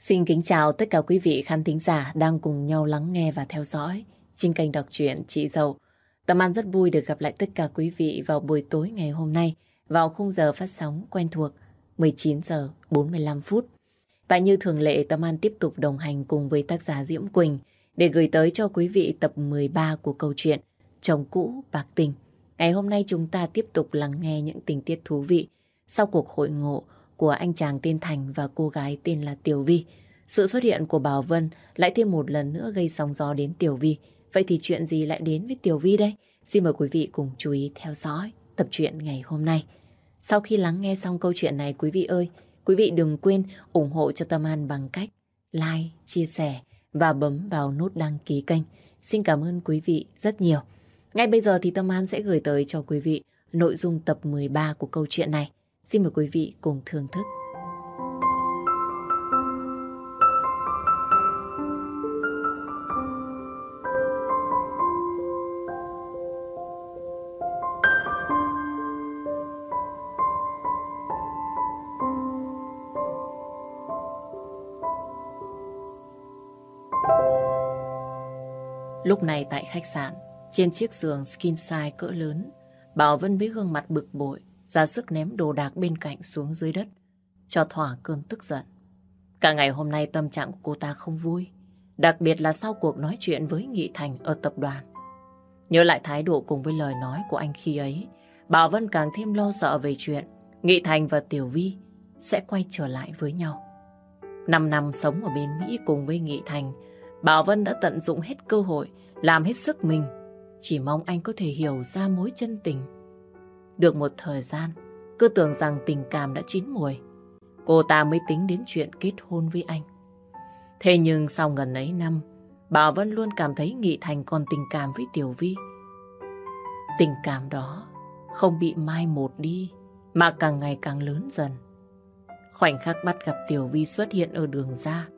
Xin kính chào tất cả quý vị khán thính giả đang cùng nhau lắng nghe và theo dõi trên kênh đọc truyện Chị Dậu. Tâm An rất vui được gặp lại tất cả quý vị vào buổi tối ngày hôm nay, vào khung giờ phát sóng quen thuộc 19 giờ 45 phút. Và như thường lệ, Tâm An tiếp tục đồng hành cùng với tác giả Diễm Quỳnh để gửi tới cho quý vị tập 13 của câu chuyện Chồng cũ, bạc tình. Ngày hôm nay chúng ta tiếp tục lắng nghe những tình tiết thú vị sau cuộc hội ngộ của anh chàng tên Thành và cô gái tên là Tiểu Vi. Sự xuất hiện của Bảo Vân lại thêm một lần nữa gây sóng gió đến Tiểu Vi. Vậy thì chuyện gì lại đến với Tiểu Vi đây? Xin mời quý vị cùng chú ý theo dõi tập truyện ngày hôm nay. Sau khi lắng nghe xong câu chuyện này quý vị ơi, quý vị đừng quên ủng hộ cho Tâm An bằng cách like, chia sẻ và bấm vào nút đăng ký kênh. Xin cảm ơn quý vị rất nhiều. Ngay bây giờ thì Tâm An sẽ gửi tới cho quý vị nội dung tập 13 của câu chuyện này. Xin mời quý vị cùng thưởng thức. Lúc này tại khách sạn, trên chiếc giường skin size cỡ lớn, Bảo Vân với gương mặt bực bội, ra sức ném đồ đạc bên cạnh xuống dưới đất, cho thỏa cơn tức giận. Cả ngày hôm nay tâm trạng của cô ta không vui, đặc biệt là sau cuộc nói chuyện với Nghị Thành ở tập đoàn. Nhớ lại thái độ cùng với lời nói của anh khi ấy, Bảo Vân càng thêm lo sợ về chuyện Nghị Thành và Tiểu Vi sẽ quay trở lại với nhau. Năm năm sống ở bên Mỹ cùng với Nghị Thành, Bảo Vân đã tận dụng hết cơ hội, làm hết sức mình. Chỉ mong anh có thể hiểu ra mối chân tình. Được một thời gian, cứ tưởng rằng tình cảm đã chín mùi. Cô ta mới tính đến chuyện kết hôn với anh. Thế nhưng sau gần ấy năm, Bảo Vân luôn cảm thấy Nghị Thành còn tình cảm với Tiểu Vi. Tình cảm đó không bị mai một đi, mà càng ngày càng lớn dần. Khoảnh khắc bắt gặp Tiểu Vi xuất hiện ở đường ra,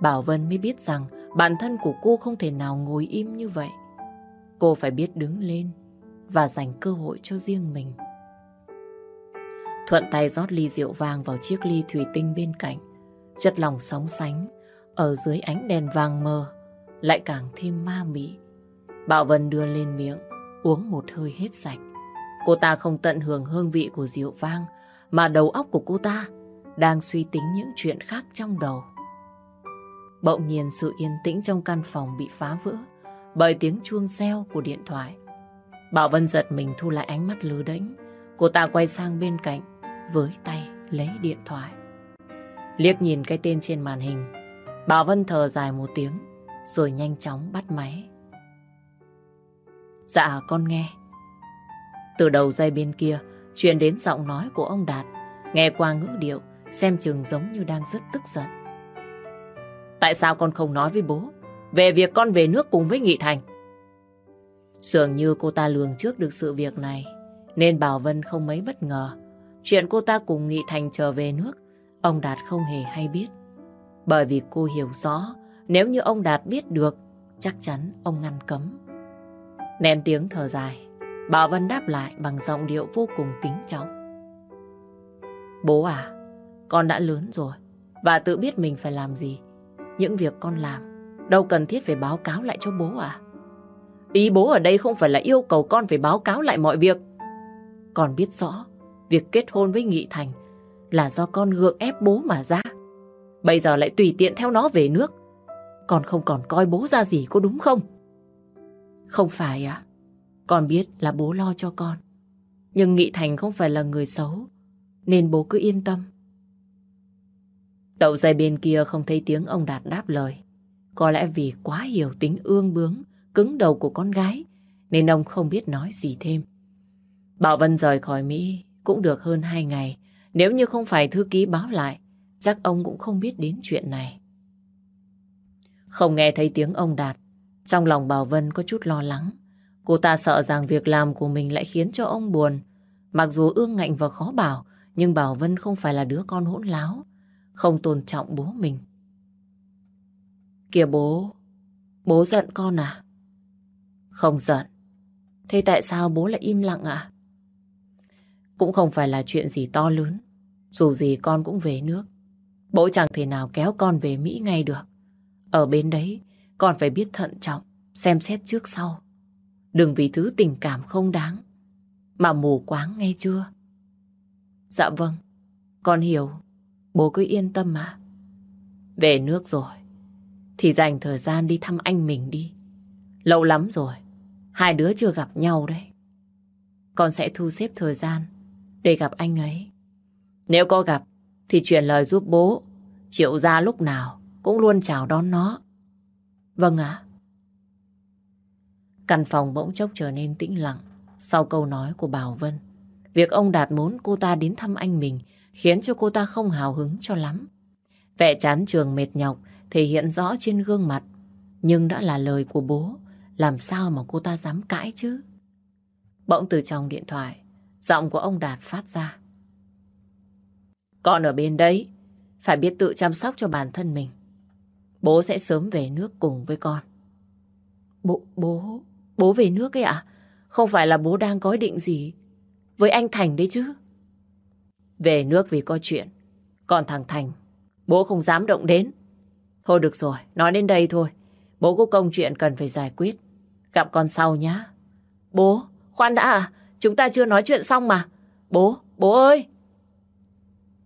Bảo Vân mới biết rằng bản thân của cô không thể nào ngồi im như vậy. Cô phải biết đứng lên và dành cơ hội cho riêng mình. Thuận tay rót ly rượu vàng vào chiếc ly thủy tinh bên cạnh. Chất lòng sóng sánh, ở dưới ánh đèn vàng mờ, lại càng thêm ma mị. Bảo Vân đưa lên miệng, uống một hơi hết sạch. Cô ta không tận hưởng hương vị của rượu vang, mà đầu óc của cô ta đang suy tính những chuyện khác trong đầu. Bỗng nhiên sự yên tĩnh trong căn phòng bị phá vỡ bởi tiếng chuông reo của điện thoại. Bảo Vân giật mình thu lại ánh mắt lứ đánh. Cô ta quay sang bên cạnh, với tay lấy điện thoại. Liếc nhìn cái tên trên màn hình, Bảo Vân thở dài một tiếng, rồi nhanh chóng bắt máy. Dạ, con nghe. Từ đầu dây bên kia, truyền đến giọng nói của ông Đạt, nghe qua ngữ điệu, xem chừng giống như đang rất tức giận. Tại sao con không nói với bố về việc con về nước cùng với Nghị Thành? Dường như cô ta lường trước được sự việc này, nên Bảo Vân không mấy bất ngờ. Chuyện cô ta cùng Nghị Thành trở về nước, ông Đạt không hề hay biết. Bởi vì cô hiểu rõ, nếu như ông Đạt biết được, chắc chắn ông ngăn cấm. Nén tiếng thở dài, Bảo Vân đáp lại bằng giọng điệu vô cùng kính trọng. Bố à, con đã lớn rồi và tự biết mình phải làm gì. Những việc con làm đâu cần thiết phải báo cáo lại cho bố à? Ý bố ở đây không phải là yêu cầu con phải báo cáo lại mọi việc. Con biết rõ việc kết hôn với Nghị Thành là do con gượng ép bố mà ra. Bây giờ lại tùy tiện theo nó về nước. Con không còn coi bố ra gì có đúng không? Không phải à? Con biết là bố lo cho con. Nhưng Nghị Thành không phải là người xấu. Nên bố cứ yên tâm. Đậu dây bên kia không thấy tiếng ông Đạt đáp lời. Có lẽ vì quá hiểu tính ương bướng, cứng đầu của con gái, nên ông không biết nói gì thêm. Bảo Vân rời khỏi Mỹ cũng được hơn hai ngày. Nếu như không phải thư ký báo lại, chắc ông cũng không biết đến chuyện này. Không nghe thấy tiếng ông Đạt, trong lòng Bảo Vân có chút lo lắng. Cô ta sợ rằng việc làm của mình lại khiến cho ông buồn. Mặc dù ương ngạnh và khó bảo, nhưng Bảo Vân không phải là đứa con hỗn láo không tôn trọng bố mình. Kìa bố, bố giận con à? Không giận. Thế tại sao bố lại im lặng ạ? Cũng không phải là chuyện gì to lớn. Dù gì con cũng về nước. Bố chẳng thể nào kéo con về Mỹ ngay được. Ở bên đấy, con phải biết thận trọng, xem xét trước sau. Đừng vì thứ tình cảm không đáng, mà mù quáng nghe chưa? Dạ vâng, con hiểu. Bố cứ yên tâm mà. Về nước rồi, thì dành thời gian đi thăm anh mình đi. Lâu lắm rồi, hai đứa chưa gặp nhau đấy. Con sẽ thu xếp thời gian để gặp anh ấy. Nếu có gặp, thì truyền lời giúp bố. Triệu ra lúc nào cũng luôn chào đón nó. Vâng ạ. Căn phòng bỗng chốc trở nên tĩnh lặng sau câu nói của Bảo Vân. Việc ông Đạt muốn cô ta đến thăm anh mình khiến cho cô ta không hào hứng cho lắm. Vẻ chán trường mệt nhọc thể hiện rõ trên gương mặt. Nhưng đã là lời của bố, làm sao mà cô ta dám cãi chứ? Bỗng từ trong điện thoại, giọng của ông Đạt phát ra. Con ở bên đấy, phải biết tự chăm sóc cho bản thân mình. Bố sẽ sớm về nước cùng với con. Bố, bố, bố về nước ấy ạ? Không phải là bố đang có ý định gì với anh Thành đấy chứ? Về nước vì có chuyện. Còn thằng Thành, bố không dám động đến. Thôi được rồi, nói đến đây thôi. Bố có công chuyện cần phải giải quyết. Gặp con sau nhá. Bố, khoan đã à? Chúng ta chưa nói chuyện xong mà. Bố, bố ơi!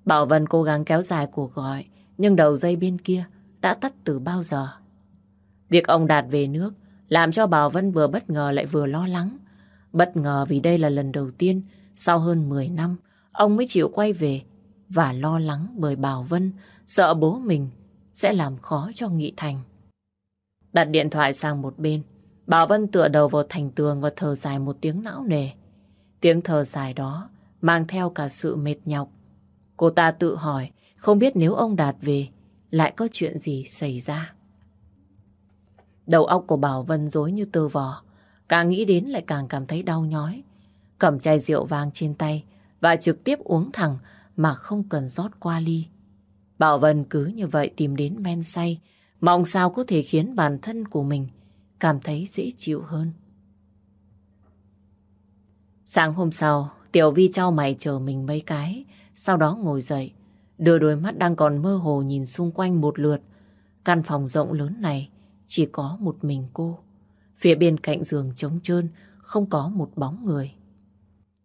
Bảo Vân cố gắng kéo dài cuộc gọi, nhưng đầu dây bên kia đã tắt từ bao giờ. Việc ông Đạt về nước làm cho Bảo Vân vừa bất ngờ lại vừa lo lắng. Bất ngờ vì đây là lần đầu tiên sau hơn 10 năm ông mới chịu quay về và lo lắng bởi Bảo Vân sợ bố mình sẽ làm khó cho Nghị Thành. Đặt điện thoại sang một bên, Bảo Vân tựa đầu vào thành tường và thở dài một tiếng não nề. Tiếng thở dài đó mang theo cả sự mệt nhọc. Cô ta tự hỏi không biết nếu ông Đạt về lại có chuyện gì xảy ra. Đầu óc của Bảo Vân dối như tơ vò. Càng nghĩ đến lại càng cảm thấy đau nhói. Cầm chai rượu vang trên tay và trực tiếp uống thẳng mà không cần rót qua ly. Bảo Vân cứ như vậy tìm đến men say, mong sao có thể khiến bản thân của mình cảm thấy dễ chịu hơn. Sáng hôm sau, Tiểu Vi trao mày chờ mình mấy cái, sau đó ngồi dậy, đưa đôi mắt đang còn mơ hồ nhìn xung quanh một lượt. Căn phòng rộng lớn này chỉ có một mình cô. Phía bên cạnh giường trống trơn, không có một bóng người.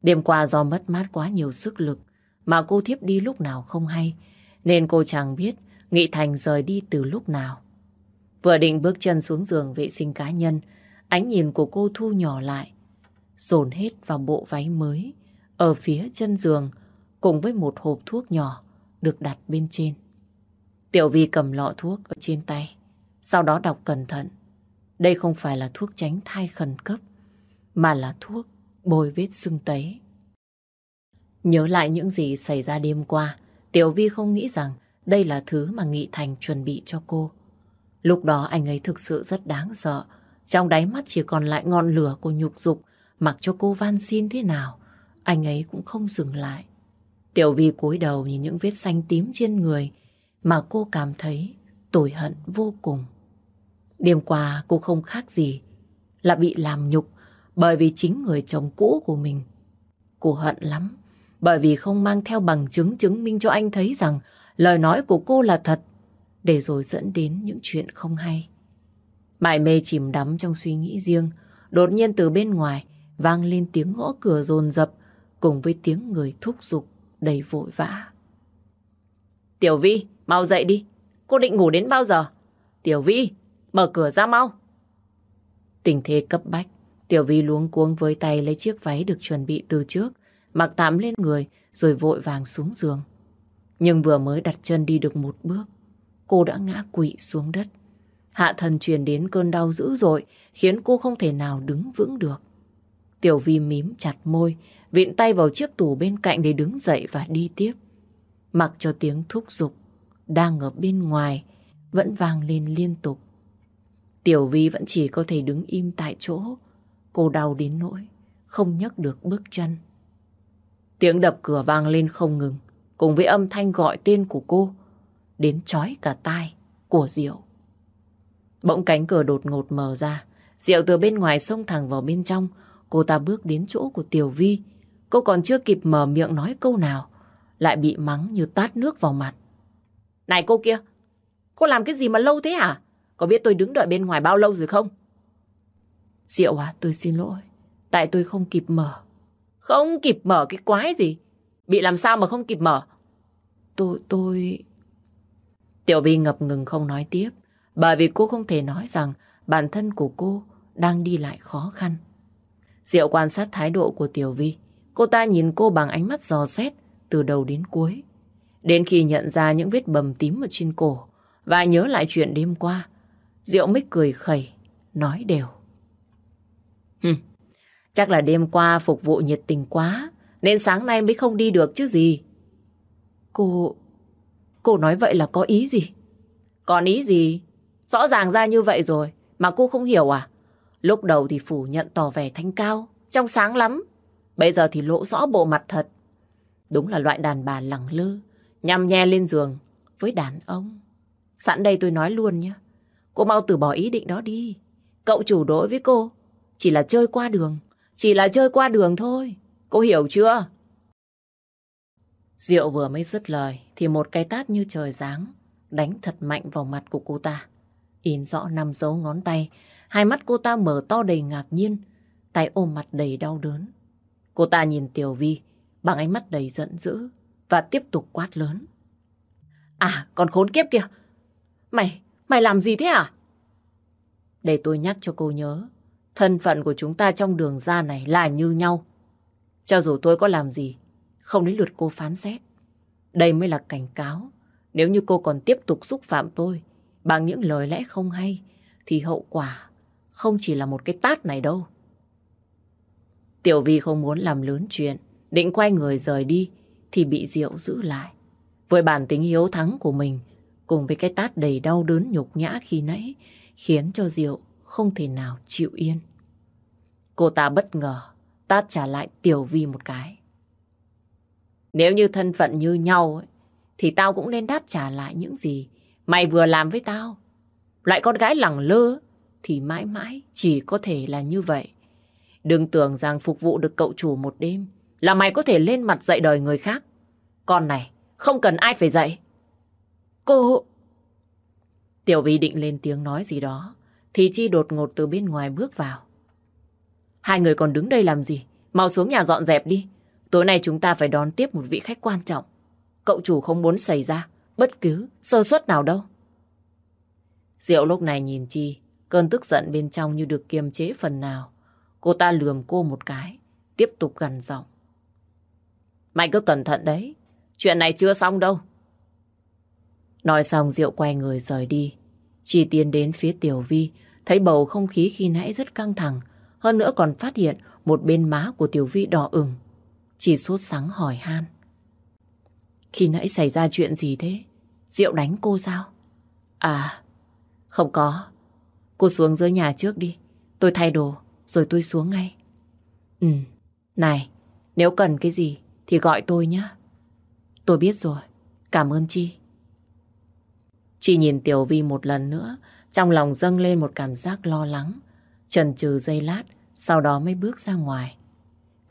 Đêm qua do mất mát quá nhiều sức lực, mà cô thiếp đi lúc nào không hay, nên cô chẳng biết Nghị Thành rời đi từ lúc nào. Vừa định bước chân xuống giường vệ sinh cá nhân, ánh nhìn của cô thu nhỏ lại, dồn hết vào bộ váy mới, ở phía chân giường, cùng với một hộp thuốc nhỏ được đặt bên trên. Tiểu Vi cầm lọ thuốc ở trên tay, sau đó đọc cẩn thận. Đây không phải là thuốc tránh thai khẩn cấp, mà là thuốc bôi vết sưng tấy. Nhớ lại những gì xảy ra đêm qua, Tiểu Vi không nghĩ rằng đây là thứ mà Nghị Thành chuẩn bị cho cô. Lúc đó anh ấy thực sự rất đáng sợ. Trong đáy mắt chỉ còn lại ngọn lửa của nhục dục, mặc cho cô van xin thế nào, anh ấy cũng không dừng lại. Tiểu Vi cúi đầu nhìn những vết xanh tím trên người mà cô cảm thấy tủi hận vô cùng. Đêm qua cô không khác gì là bị làm nhục bởi vì chính người chồng cũ của mình. Cô hận lắm bởi vì không mang theo bằng chứng chứng minh cho anh thấy rằng lời nói của cô là thật để rồi dẫn đến những chuyện không hay. Mải mê chìm đắm trong suy nghĩ riêng đột nhiên từ bên ngoài vang lên tiếng gõ cửa rồn rập cùng với tiếng người thúc giục đầy vội vã. Tiểu Vi, mau dậy đi. Cô định ngủ đến bao giờ? Tiểu Vi, mở cửa ra mau. Tình thế cấp bách, Tiểu Vi luống cuống với tay lấy chiếc váy được chuẩn bị từ trước, mặc tạm lên người rồi vội vàng xuống giường. Nhưng vừa mới đặt chân đi được một bước, cô đã ngã quỵ xuống đất. Hạ thần truyền đến cơn đau dữ dội, khiến cô không thể nào đứng vững được. Tiểu Vi mím chặt môi, vịn tay vào chiếc tủ bên cạnh để đứng dậy và đi tiếp. Mặc cho tiếng thúc giục đang ở bên ngoài vẫn vang lên liên tục. Tiểu Vi vẫn chỉ có thể đứng im tại chỗ. Cô đau đến nỗi, không nhấc được bước chân. Tiếng đập cửa vang lên không ngừng, cùng với âm thanh gọi tên của cô, đến chói cả tai của Diệu. Bỗng cánh cửa đột ngột mở ra, Diệu từ bên ngoài xông thẳng vào bên trong, cô ta bước đến chỗ của Tiểu Vi. Cô còn chưa kịp mở miệng nói câu nào, lại bị mắng như tát nước vào mặt. Này cô kia, cô làm cái gì mà lâu thế hả? Có biết tôi đứng đợi bên ngoài bao lâu rồi không? Diệu à, tôi xin lỗi. Tại tôi không kịp mở. Không kịp mở cái quái gì? Bị làm sao mà không kịp mở? Tôi, tôi... Tiểu Vi ngập ngừng không nói tiếp. Bởi vì cô không thể nói rằng bản thân của cô đang đi lại khó khăn. Diệu quan sát thái độ của Tiểu Vi. Cô ta nhìn cô bằng ánh mắt dò xét từ đầu đến cuối. Đến khi nhận ra những vết bầm tím ở trên cổ và nhớ lại chuyện đêm qua, Diệu mích cười khẩy, nói đều. Hừm, chắc là đêm qua phục vụ nhiệt tình quá, nên sáng nay mới không đi được chứ gì. Cô cô nói vậy là có ý gì? Còn ý gì? Rõ ràng ra như vậy rồi, mà cô không hiểu à? Lúc đầu thì phủ nhận tỏ vẻ thanh cao, trong sáng lắm. Bây giờ thì lộ rõ bộ mặt thật. Đúng là loại đàn bà lẳng lơ, nhằm nhe lên giường với đàn ông. Sẵn đây tôi nói luôn nhé. Cô mau từ bỏ ý định đó đi. Cậu chủ đối với cô chỉ là chơi qua đường. Chỉ là chơi qua đường thôi. Cô hiểu chưa? Diệu vừa mới dứt lời thì một cái tát như trời giáng đánh thật mạnh vào mặt của cô ta. In rõ năm dấu ngón tay, hai mắt cô ta mở to đầy ngạc nhiên, tay ôm mặt đầy đau đớn. Cô ta nhìn Tiểu Vi bằng ánh mắt đầy giận dữ và tiếp tục quát lớn. À, còn khốn kiếp kìa! Mày, mày làm gì thế à? Để tôi nhắc cho cô nhớ, thân phận của chúng ta trong đường ra này là như nhau. Cho dù tôi có làm gì, không đến lượt cô phán xét. Đây mới là cảnh cáo. Nếu như cô còn tiếp tục xúc phạm tôi bằng những lời lẽ không hay, thì hậu quả không chỉ là một cái tát này đâu. Tiểu Vi không muốn làm lớn chuyện, định quay người rời đi, thì bị Diệu giữ lại. Với bản tính hiếu thắng của mình, cùng với cái tát đầy đau đớn nhục nhã khi nãy, khiến cho Diệu không thể nào chịu yên. Cô ta bất ngờ, tát trả lại Tiểu Vi một cái. Nếu như thân phận như nhau, ấy, thì tao cũng nên đáp trả lại những gì mày vừa làm với tao. Lại con gái lẳng lơ, thì mãi mãi chỉ có thể là như vậy. Đừng tưởng rằng phục vụ được cậu chủ một đêm là mày có thể lên mặt dạy đời người khác. Con này, không cần ai phải dạy. Cô... Tiểu Vi định lên tiếng nói gì đó, thì Chi đột ngột từ bên ngoài bước vào. Hai người còn đứng đây làm gì? Mau xuống nhà dọn dẹp đi. Tối nay chúng ta phải đón tiếp một vị khách quan trọng. Cậu chủ không muốn xảy ra bất cứ sơ suất nào đâu. Diệu lúc này nhìn Chi, cơn tức giận bên trong như được kiềm chế phần nào. Cô ta lườm cô một cái, tiếp tục gằn giọng. Mày cứ cẩn thận đấy, chuyện này chưa xong đâu. Nói xong Diệu quay người rời đi. Chi tiến đến phía Tiểu Vi, thấy bầu không khí khi nãy rất căng thẳng. Hơn nữa còn phát hiện một bên má của Tiểu Vi đỏ ửng. Chỉ sốt sắng hỏi han. Khi nãy xảy ra chuyện gì thế? Diệu đánh cô sao? À, không có. Cô xuống dưới nhà trước đi. Tôi thay đồ, rồi tôi xuống ngay. Ừ, này, nếu cần cái gì thì gọi tôi nhé. Tôi biết rồi. Cảm ơn Chi. Chi nhìn Tiểu Vi một lần nữa, trong lòng dâng lên một cảm giác lo lắng. Trần trừ giây lát, sau đó mới bước ra ngoài.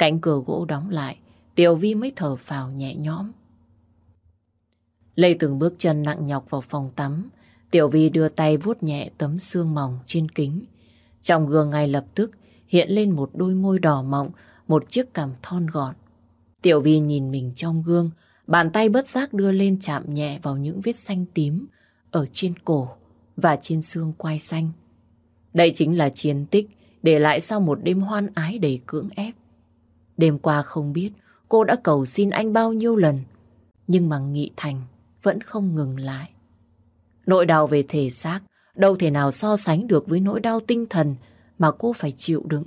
Cánh cửa gỗ đóng lại, Tiểu Vi mới thở phào nhẹ nhõm. Lê từng bước chân nặng nhọc vào phòng tắm. Tiểu Vi đưa tay vuốt nhẹ tấm xương mỏng trên kính. Trong gương ngay lập tức hiện lên một đôi môi đỏ mọng, một chiếc cằm thon gọn. Tiểu Vi nhìn mình trong gương, bàn tay bất giác đưa lên chạm nhẹ vào những vết xanh tím ở trên cổ và trên xương quai xanh. Đây chính là chiến tích để lại sau một đêm hoan ái đầy cưỡng ép. Đêm qua không biết cô đã cầu xin anh bao nhiêu lần, nhưng mà Nghị Thành vẫn không ngừng lại. Nỗi đau về thể xác đâu thể nào so sánh được với nỗi đau tinh thần mà cô phải chịu đựng.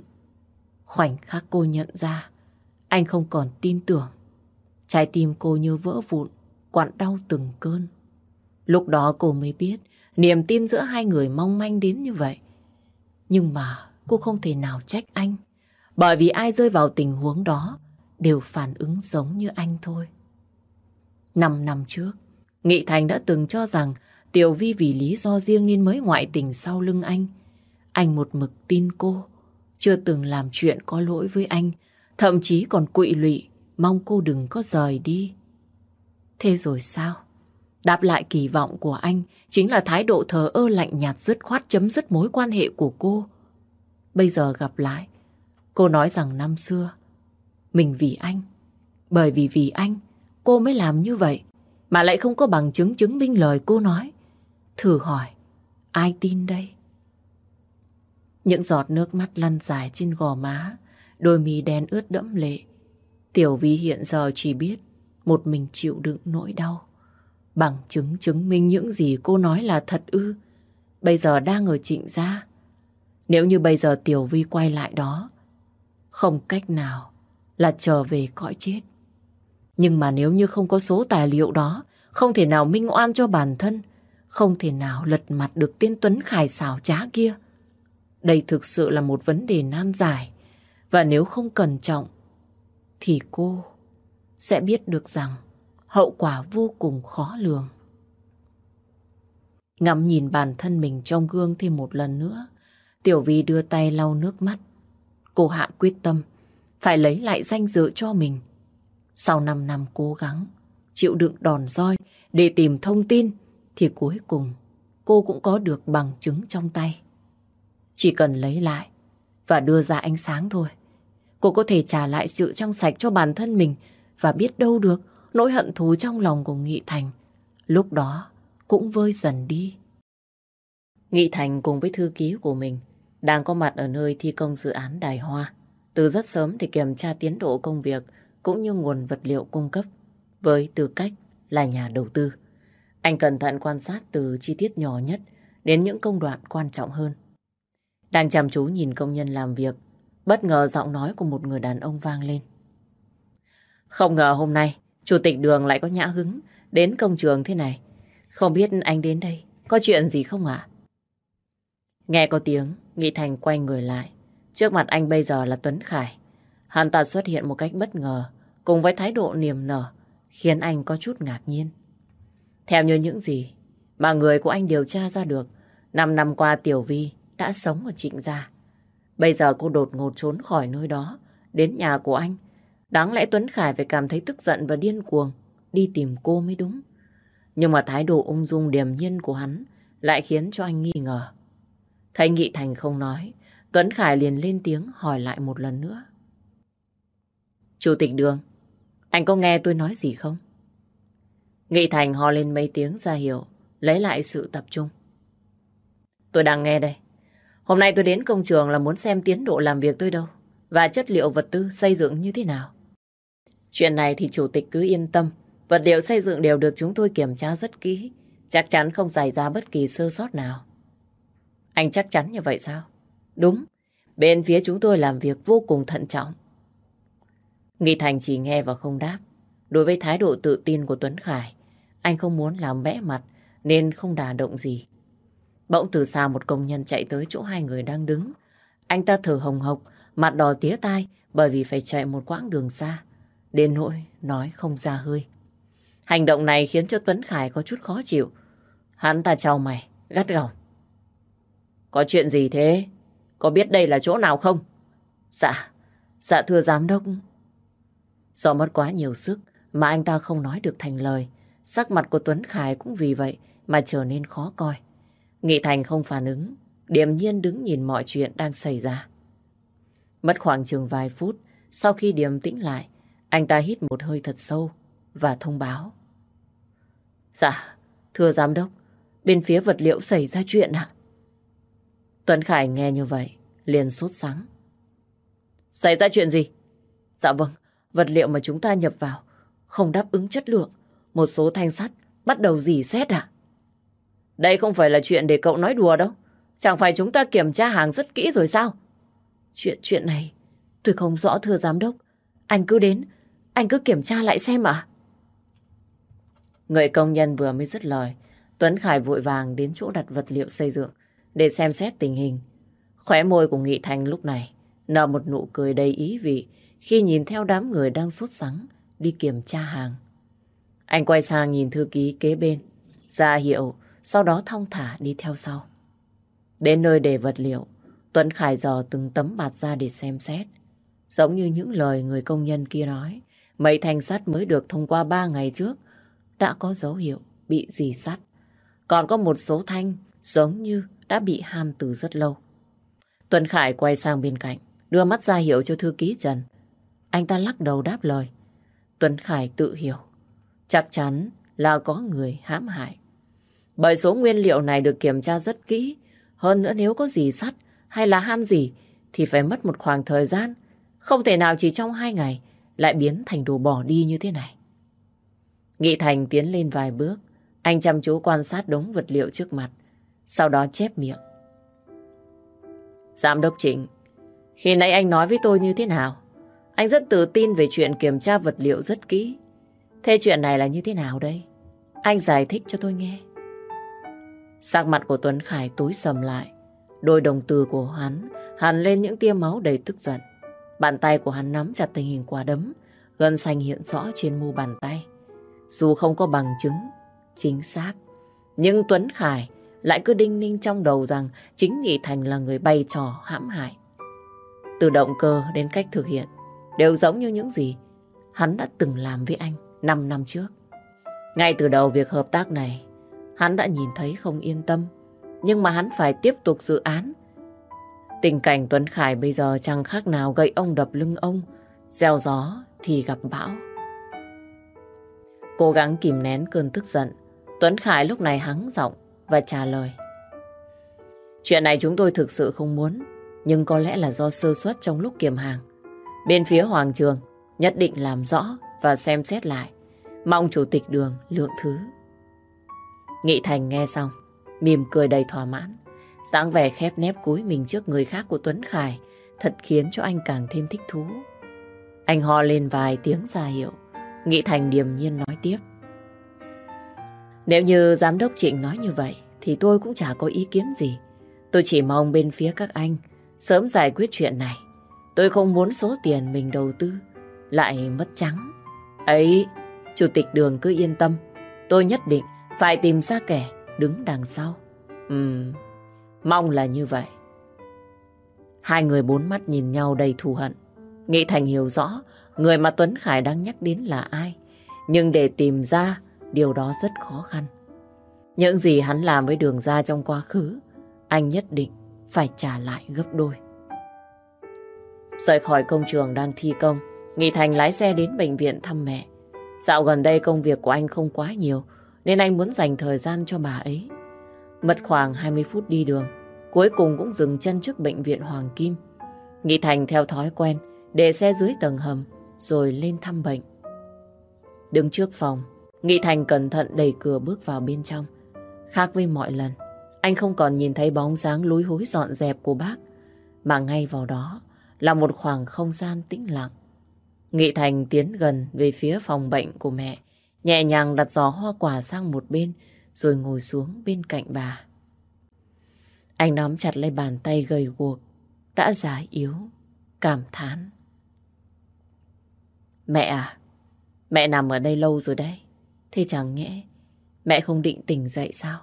Khoảnh khắc cô nhận ra, anh không còn tin tưởng. Trái tim cô như vỡ vụn, quặn đau từng cơn. Lúc đó cô mới biết niềm tin giữa hai người mong manh đến như vậy. Nhưng mà cô không thể nào trách anh. Bởi vì ai rơi vào tình huống đó đều phản ứng giống như anh thôi. Năm năm trước, Nghị Thành đã từng cho rằng Tiểu Vi vì lý do riêng nên mới ngoại tình sau lưng anh. Anh một mực tin cô, chưa từng làm chuyện có lỗi với anh, thậm chí còn quỵ lụy, mong cô đừng có rời đi. Thế rồi sao? Đáp lại kỳ vọng của anh chính là thái độ thờ ơ lạnh nhạt dứt khoát chấm dứt mối quan hệ của cô. Bây giờ gặp lại, cô nói rằng năm xưa, mình vì anh, bởi vì vì anh, cô mới làm như vậy, mà lại không có bằng chứng chứng minh lời cô nói. Thử hỏi, ai tin đây? Những giọt nước mắt lăn dài trên gò má, đôi mì đen ướt đẫm lệ. Tiểu Vi hiện giờ chỉ biết một mình chịu đựng nỗi đau. Bằng chứng chứng minh những gì cô nói là thật ư. Bây giờ đang ở trịnh gia. Nếu như bây giờ Tiểu Vi quay lại đó, không cách nào là trở về cõi chết. Nhưng mà nếu như không có số tài liệu đó, không thể nào minh oan cho bản thân, không thể nào lật mặt được tiên Tuấn Khải xảo trá kia. Đây thực sự là một vấn đề nan giải. Và nếu không cẩn trọng, thì cô sẽ biết được rằng hậu quả vô cùng khó lường. Ngắm nhìn bản thân mình trong gương thêm một lần nữa, Tiểu Vi đưa tay lau nước mắt. Cô hạ quyết tâm, phải lấy lại danh dự cho mình. Sau 5 năm cố gắng, chịu đựng đòn roi để tìm thông tin, thì cuối cùng cô cũng có được bằng chứng trong tay. Chỉ cần lấy lại và đưa ra ánh sáng thôi. Cô có thể trả lại sự trong sạch cho bản thân mình và biết đâu được nỗi hận thù trong lòng của Nghị Thành lúc đó cũng vơi dần đi. Nghị Thành cùng với thư ký của mình đang có mặt ở nơi thi công dự án Đài Hoa. Từ rất sớm để kiểm tra tiến độ công việc cũng như nguồn vật liệu cung cấp với tư cách là nhà đầu tư. Anh cẩn thận quan sát từ chi tiết nhỏ nhất đến những công đoạn quan trọng hơn. Đang chăm chú nhìn công nhân làm việc, bất ngờ giọng nói của một người đàn ông vang lên. Không ngờ hôm nay, chủ tịch đường lại có nhã hứng đến công trường thế này. Không biết anh đến đây, có chuyện gì không ạ? Nghe có tiếng, Nghị Thành quay người lại. Trước mặt anh bây giờ là Tuấn Khải. Hắn ta xuất hiện một cách bất ngờ, cùng với thái độ niềm nở, khiến anh có chút ngạc nhiên. Theo như những gì mà người của anh điều tra ra được, năm năm qua Tiểu Vi đã sống ở trịnh gia. Bây giờ cô đột ngột trốn khỏi nơi đó, đến nhà của anh. Đáng lẽ Tuấn Khải phải cảm thấy tức giận và điên cuồng, đi tìm cô mới đúng. Nhưng mà thái độ ung dung điềm nhiên của hắn lại khiến cho anh nghi ngờ. Thấy Nghị Thành không nói, Tuấn Khải liền lên tiếng hỏi lại một lần nữa. Chủ tịch Đường, anh có nghe tôi nói gì không? Nghị Thành ho lên mấy tiếng ra hiệu, lấy lại sự tập trung. Tôi đang nghe đây. Hôm nay tôi đến công trường là muốn xem tiến độ làm việc tôi đâu và chất liệu vật tư xây dựng như thế nào. Chuyện này thì chủ tịch cứ yên tâm. Vật liệu xây dựng đều được chúng tôi kiểm tra rất kỹ. Chắc chắn không xảy ra bất kỳ sơ sót nào. Anh chắc chắn như vậy sao? Đúng. Bên phía chúng tôi làm việc vô cùng thận trọng. Nghị Thành chỉ nghe và không đáp. Đối với thái độ tự tin của Tuấn Khải, anh không muốn làm bẽ mặt nên không đả động gì. Bỗng từ xa một công nhân chạy tới chỗ hai người đang đứng. Anh ta thở hồng hộc, mặt đỏ tía tai bởi vì phải chạy một quãng đường xa. Đến nỗi nói không ra hơi. Hành động này khiến cho Tuấn Khải có chút khó chịu. Hắn ta trao mày, gắt gỏng. Có chuyện gì thế? Có biết đây là chỗ nào không? Dạ, dạ thưa giám đốc. Do mất quá nhiều sức mà anh ta không nói được thành lời. Sắc mặt của Tuấn Khải cũng vì vậy mà trở nên khó coi. Nghị Thành không phản ứng, điềm nhiên đứng nhìn mọi chuyện đang xảy ra. Mất khoảng chừng vài phút, sau khi điềm tĩnh lại, anh ta hít một hơi thật sâu và thông báo. Dạ, thưa giám đốc, bên phía vật liệu xảy ra chuyện ạ. Tuấn Khải nghe như vậy, liền sốt sắng. Xảy ra chuyện gì? Dạ vâng, vật liệu mà chúng ta nhập vào không đáp ứng chất lượng. Một số thanh sắt bắt đầu dì xét à? Đây không phải là chuyện để cậu nói đùa đâu. Chẳng phải chúng ta kiểm tra hàng rất kỹ rồi sao? Chuyện chuyện này tôi không rõ thưa giám đốc. Anh cứ đến, anh cứ kiểm tra lại xem ạ. Người công nhân vừa mới dứt lời, Tuấn Khải vội vàng đến chỗ đặt vật liệu xây dựng để xem xét tình hình. Khóe môi của Nghị Thành lúc này nở một nụ cười đầy ý vị khi nhìn theo đám người đang sốt sắng đi kiểm tra hàng. Anh quay sang nhìn thư ký kế bên, ra hiệu, sau đó thong thả đi theo sau. Đến nơi để vật liệu, Tuấn Khải dò từng tấm bạt ra để xem xét. Giống như những lời người công nhân kia nói, mấy thanh sắt mới được thông qua ba ngày trước đã có dấu hiệu bị dì sắt. Còn có một số thanh giống như đã bị ham từ rất lâu. Tuấn Khải quay sang bên cạnh, đưa mắt ra hiệu cho thư ký Trần. Anh ta lắc đầu đáp lời. Tuấn Khải tự hiểu, chắc chắn là có người hãm hại. Bởi số nguyên liệu này được kiểm tra rất kỹ, hơn nữa nếu có gì sắt hay là han gì thì phải mất một khoảng thời gian, không thể nào chỉ trong hai ngày lại biến thành đồ bỏ đi như thế này. Nghị Thành tiến lên vài bước, anh chăm chú quan sát đống vật liệu trước mặt, sau đó chép miệng. Giám đốc Trịnh, khi nãy anh nói với tôi như thế nào? Anh rất tự tin về chuyện kiểm tra vật liệu rất kỹ. Thế chuyện này là như thế nào đây? Anh giải thích cho tôi nghe. Sắc mặt của Tuấn Khải tối sầm lại. Đôi đồng từ của hắn hằn lên những tia máu đầy tức giận. Bàn tay của hắn nắm chặt tình hình quả đấm, gân xanh hiện rõ trên mu bàn tay. Dù không có bằng chứng chính xác, nhưng Tuấn Khải lại cứ đinh ninh trong đầu rằng chính Nghị Thành là người bày trò hãm hại. Từ động cơ đến cách thực hiện đều giống như những gì hắn đã từng làm với anh 5 năm trước. Ngay từ đầu việc hợp tác này, hắn đã nhìn thấy không yên tâm, nhưng mà hắn phải tiếp tục dự án. Tình cảnh Tuấn Khải bây giờ chẳng khác nào gây ông đập lưng ông, gieo gió thì gặp bão. Cố gắng kìm nén cơn tức giận, Tuấn Khải lúc này hắng giọng và trả lời. Chuyện này chúng tôi thực sự không muốn, nhưng có lẽ là do sơ suất trong lúc kiểm hàng. Bên phía Hoàng Trường nhất định làm rõ và xem xét lại. Mong Chủ tịch Đường lượng thứ. Nghị Thành nghe xong, mỉm cười đầy thỏa mãn. dáng vẻ khép nép cúi mình trước người khác của Tuấn Khải thật khiến cho anh càng thêm thích thú. Anh ho lên vài tiếng ra hiệu. Nghị Thành điềm nhiên nói tiếp. Nếu như giám đốc Trịnh nói như vậy thì tôi cũng chả có ý kiến gì. Tôi chỉ mong bên phía các anh sớm giải quyết chuyện này. Tôi không muốn số tiền mình đầu tư lại mất trắng. Ấy, Chủ tịch đường cứ yên tâm. Tôi nhất định phải tìm ra kẻ đứng đằng sau. Ừm, mong là như vậy. Hai người bốn mắt nhìn nhau đầy thù hận. Nghị Thành hiểu rõ người mà Tuấn Khải đang nhắc đến là ai. Nhưng để tìm ra điều đó rất khó khăn. Những gì hắn làm với đường ra trong quá khứ, anh nhất định phải trả lại gấp đôi. Rời khỏi công trường đang thi công, Nghị Thành lái xe đến bệnh viện thăm mẹ. Dạo gần đây công việc của anh không quá nhiều, nên anh muốn dành thời gian cho bà ấy. Mất khoảng 20 phút đi đường, cuối cùng cũng dừng chân trước bệnh viện Hoàng Kim. Nghị Thành theo thói quen, để xe dưới tầng hầm, rồi lên thăm bệnh. Đứng trước phòng, Nghị Thành cẩn thận đẩy cửa bước vào bên trong. Khác với mọi lần, anh không còn nhìn thấy bóng dáng lúi húi dọn dẹp của bác, mà ngay vào đó là một khoảng không gian tĩnh lặng. Nghị Thành tiến gần về phía phòng bệnh của mẹ, nhẹ nhàng đặt giò hoa quả sang một bên, rồi ngồi xuống bên cạnh bà. Anh nắm chặt lấy bàn tay gầy guộc, đã già yếu, cảm thán. Mẹ à, mẹ nằm ở đây lâu rồi đấy. Thế chẳng nhẽ mẹ không định tỉnh dậy sao?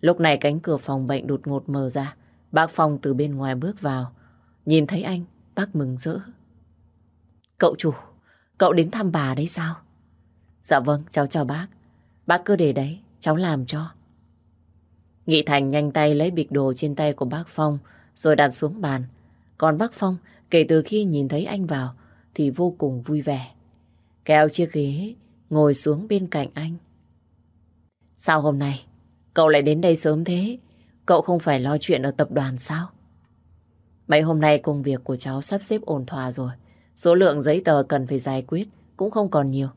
Lúc này cánh cửa phòng bệnh đột ngột mở ra. Bác Phong từ bên ngoài bước vào. Nhìn thấy anh, bác mừng rỡ. Cậu chủ, cậu đến thăm bà đấy sao? Dạ vâng, cháu chào bác. Bác cứ để đấy, cháu làm cho. Nghị Thành nhanh tay lấy bịch đồ trên tay của bác Phong rồi đặt xuống bàn. Còn bác Phong kể từ khi nhìn thấy anh vào thì vô cùng vui vẻ. Kéo chiếc ghế ngồi xuống bên cạnh anh. Sao hôm nay cậu lại đến đây sớm thế? Cậu không phải lo chuyện ở tập đoàn sao? Mấy hôm nay công việc của cháu sắp xếp ổn thỏa rồi. Số lượng giấy tờ cần phải giải quyết cũng không còn nhiều.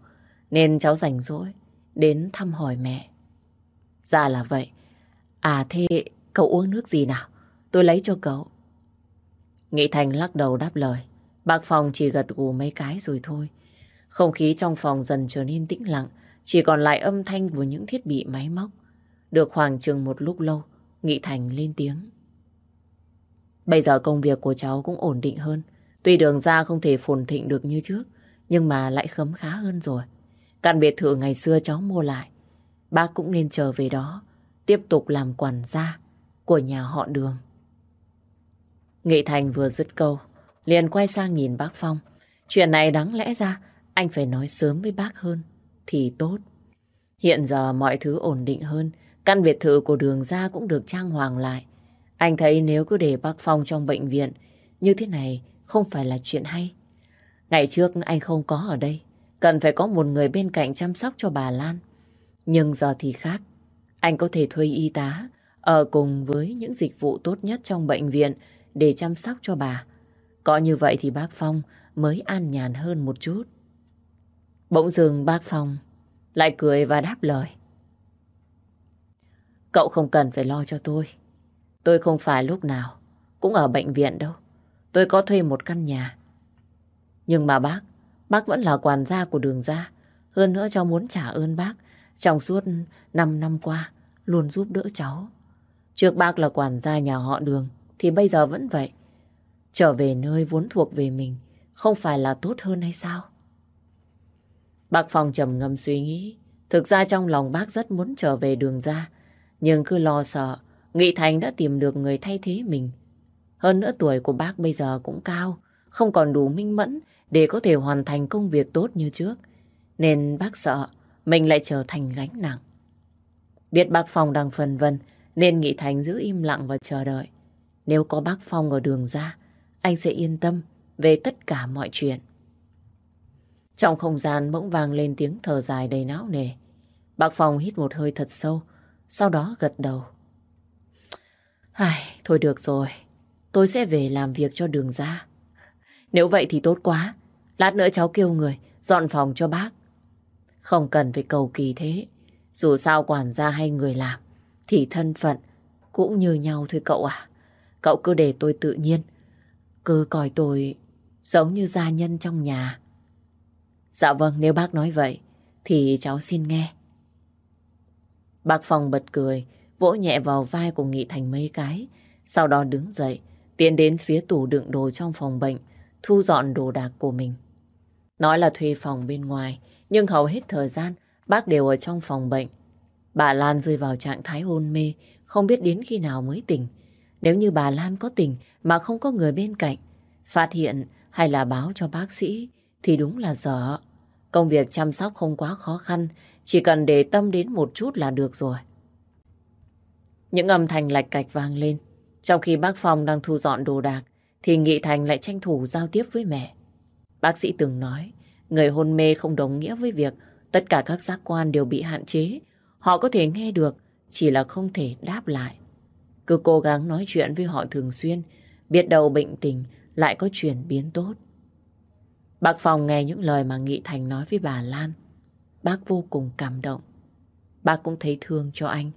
Nên cháu rảnh rỗi đến thăm hỏi mẹ. Ra dạ là vậy. À thế cậu uống nước gì nào? Tôi lấy cho cậu. Nghị Thành lắc đầu đáp lời. Bác Phong chỉ gật gù mấy cái rồi thôi. Không khí trong phòng dần trở nên tĩnh lặng, chỉ còn lại âm thanh của những thiết bị máy móc. Được khoảng chừng một lúc lâu, Nghị Thành lên tiếng. Bây giờ công việc của cháu cũng ổn định hơn. Tuy đường ra không thể phồn thịnh được như trước, nhưng mà lại khấm khá hơn rồi. Căn biệt thự ngày xưa cháu mua lại, bác cũng nên trở về đó, tiếp tục làm quản gia của nhà họ đường. Nghị Thành vừa dứt câu, liền quay sang nhìn bác Phong. Chuyện này đáng lẽ ra anh phải nói sớm với bác hơn thì tốt. Hiện giờ mọi thứ ổn định hơn, căn biệt thự của đường ra cũng được trang hoàng lại. Anh thấy nếu cứ để bác Phong trong bệnh viện như thế này không phải là chuyện hay. Ngày trước anh không có ở đây, cần phải có một người bên cạnh chăm sóc cho bà Lan. Nhưng giờ thì khác, anh có thể thuê y tá ở cùng với những dịch vụ tốt nhất trong bệnh viện để chăm sóc cho bà. Có như vậy thì bác Phong mới an nhàn hơn một chút. Bỗng dừng bác Phong lại cười và đáp lời. Cậu không cần phải lo cho tôi. Tôi không phải lúc nào cũng ở bệnh viện đâu. Tôi có thuê một căn nhà. Nhưng mà bác, bác vẫn là quản gia của đường gia. Hơn nữa cháu muốn trả ơn bác trong suốt 5 năm qua luôn giúp đỡ cháu. Trước bác là quản gia nhà họ đường thì bây giờ vẫn vậy. Trở về nơi vốn thuộc về mình không phải là tốt hơn hay sao? Bác Phong trầm ngâm suy nghĩ. Thực ra trong lòng bác rất muốn trở về đường ra. Nhưng cứ lo sợ, Nghị Thành đã tìm được người thay thế mình. Hơn nữa tuổi của bác bây giờ cũng cao, không còn đủ minh mẫn để có thể hoàn thành công việc tốt như trước. Nên bác sợ mình lại trở thành gánh nặng. Biết bác Phong đang phân vân, nên Nghị Thành giữ im lặng và chờ đợi. Nếu có bác Phong ở đường ra, anh sẽ yên tâm về tất cả mọi chuyện. Trong không gian bỗng vang lên tiếng thở dài đầy não nề. Bác Phong hít một hơi thật sâu, sau đó gật đầu. Ai, thôi được rồi, tôi sẽ về làm việc cho đường ra. Nếu vậy thì tốt quá, lát nữa cháu kêu người dọn phòng cho bác. Không cần phải cầu kỳ thế, dù sao quản gia hay người làm, thì thân phận cũng như nhau thôi cậu à. Cậu cứ để tôi tự nhiên, cứ coi tôi giống như gia nhân trong nhà. Dạ vâng, nếu bác nói vậy, thì cháu xin nghe. Bác Phong bật cười, vỗ nhẹ vào vai của Nghị Thành mấy cái, sau đó đứng dậy, tiến đến phía tủ đựng đồ trong phòng bệnh, thu dọn đồ đạc của mình. Nói là thuê phòng bên ngoài, nhưng hầu hết thời gian bác đều ở trong phòng bệnh. Bà Lan rơi vào trạng thái hôn mê, không biết đến khi nào mới tỉnh. Nếu như bà Lan có tỉnh mà không có người bên cạnh, phát hiện hay là báo cho bác sĩ thì đúng là dở. Công việc chăm sóc không quá khó khăn, chỉ cần để tâm đến một chút là được rồi. Những âm thanh lạch cạch vang lên. Trong khi bác Phong đang thu dọn đồ đạc, thì Nghị Thành lại tranh thủ giao tiếp với mẹ. Bác sĩ từng nói, người hôn mê không đồng nghĩa với việc tất cả các giác quan đều bị hạn chế. Họ có thể nghe được, chỉ là không thể đáp lại. Cứ cố gắng nói chuyện với họ thường xuyên, biết đâu bệnh tình lại có chuyển biến tốt. Bác Phong nghe những lời mà Nghị Thành nói với bà Lan. Bác vô cùng cảm động. Bác cũng thấy thương cho anh.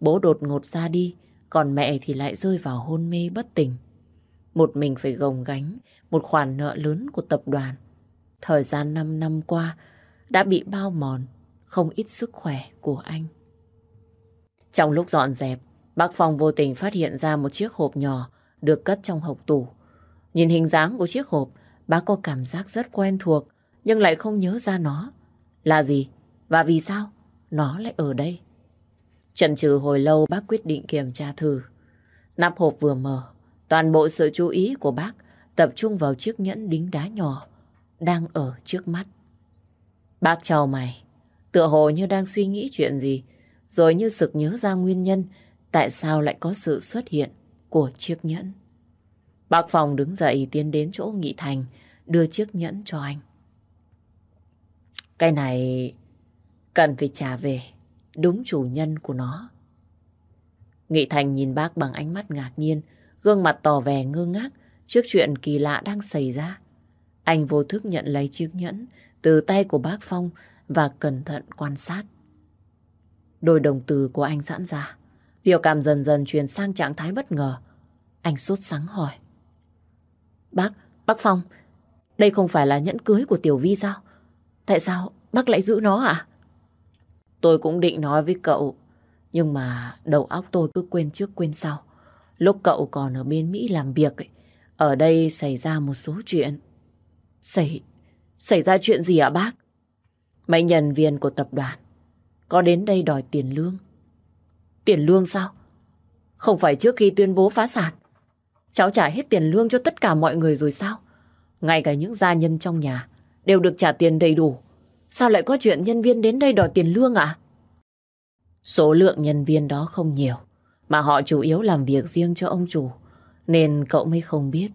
Bố đột ngột ra đi, còn mẹ thì lại rơi vào hôn mê bất tỉnh. Một mình phải gồng gánh một khoản nợ lớn của tập đoàn. Thời gian 5 năm qua đã bị bao mòn không ít sức khỏe của anh. Trong lúc dọn dẹp, bác Phong vô tình phát hiện ra một chiếc hộp nhỏ được cất trong hộc tủ. Nhìn hình dáng của chiếc hộp, bác có cảm giác rất quen thuộc nhưng lại không nhớ ra nó. Là gì? Và vì sao? Nó lại ở đây. Chần chừ hồi lâu bác quyết định kiểm tra thử. Nắp hộp vừa mở, toàn bộ sự chú ý của bác tập trung vào chiếc nhẫn đính đá nhỏ đang ở trước mắt. Bác chào mày, tựa hồ như đang suy nghĩ chuyện gì, rồi như sực nhớ ra nguyên nhân tại sao lại có sự xuất hiện của chiếc nhẫn. Bác Phòng đứng dậy tiến đến chỗ Nghị Thành, đưa chiếc nhẫn cho anh. Cái này cần phải trả về đúng chủ nhân của nó. Nghị Thành nhìn bác bằng ánh mắt ngạc nhiên, gương mặt tỏ vẻ ngơ ngác trước chuyện kỳ lạ đang xảy ra. Anh vô thức nhận lấy chiếc nhẫn từ tay của bác Phong và cẩn thận quan sát. Đôi đồng từ của anh giãn ra. Biểu cảm dần dần chuyển sang trạng thái bất ngờ. Anh sốt sắng hỏi. Bác, bác Phong, đây không phải là nhẫn cưới của Tiểu Vi sao? Tại sao bác lại giữ nó ạ? Tôi cũng định nói với cậu, nhưng mà đầu óc tôi cứ quên trước quên sau. Lúc cậu còn ở bên Mỹ làm việc, ấy, ở đây xảy ra một số chuyện. Xảy, xảy ra chuyện gì ạ bác? Mấy nhân viên của tập đoàn có đến đây đòi tiền lương. Tiền lương sao? Không phải trước khi tuyên bố phá sản. Cháu trả hết tiền lương cho tất cả mọi người rồi sao? Ngay cả những gia nhân trong nhà đều được trả tiền đầy đủ. Sao lại có chuyện nhân viên đến đây đòi tiền lương ạ? Số lượng nhân viên đó không nhiều, mà họ chủ yếu làm việc riêng cho ông chủ, nên cậu mới không biết.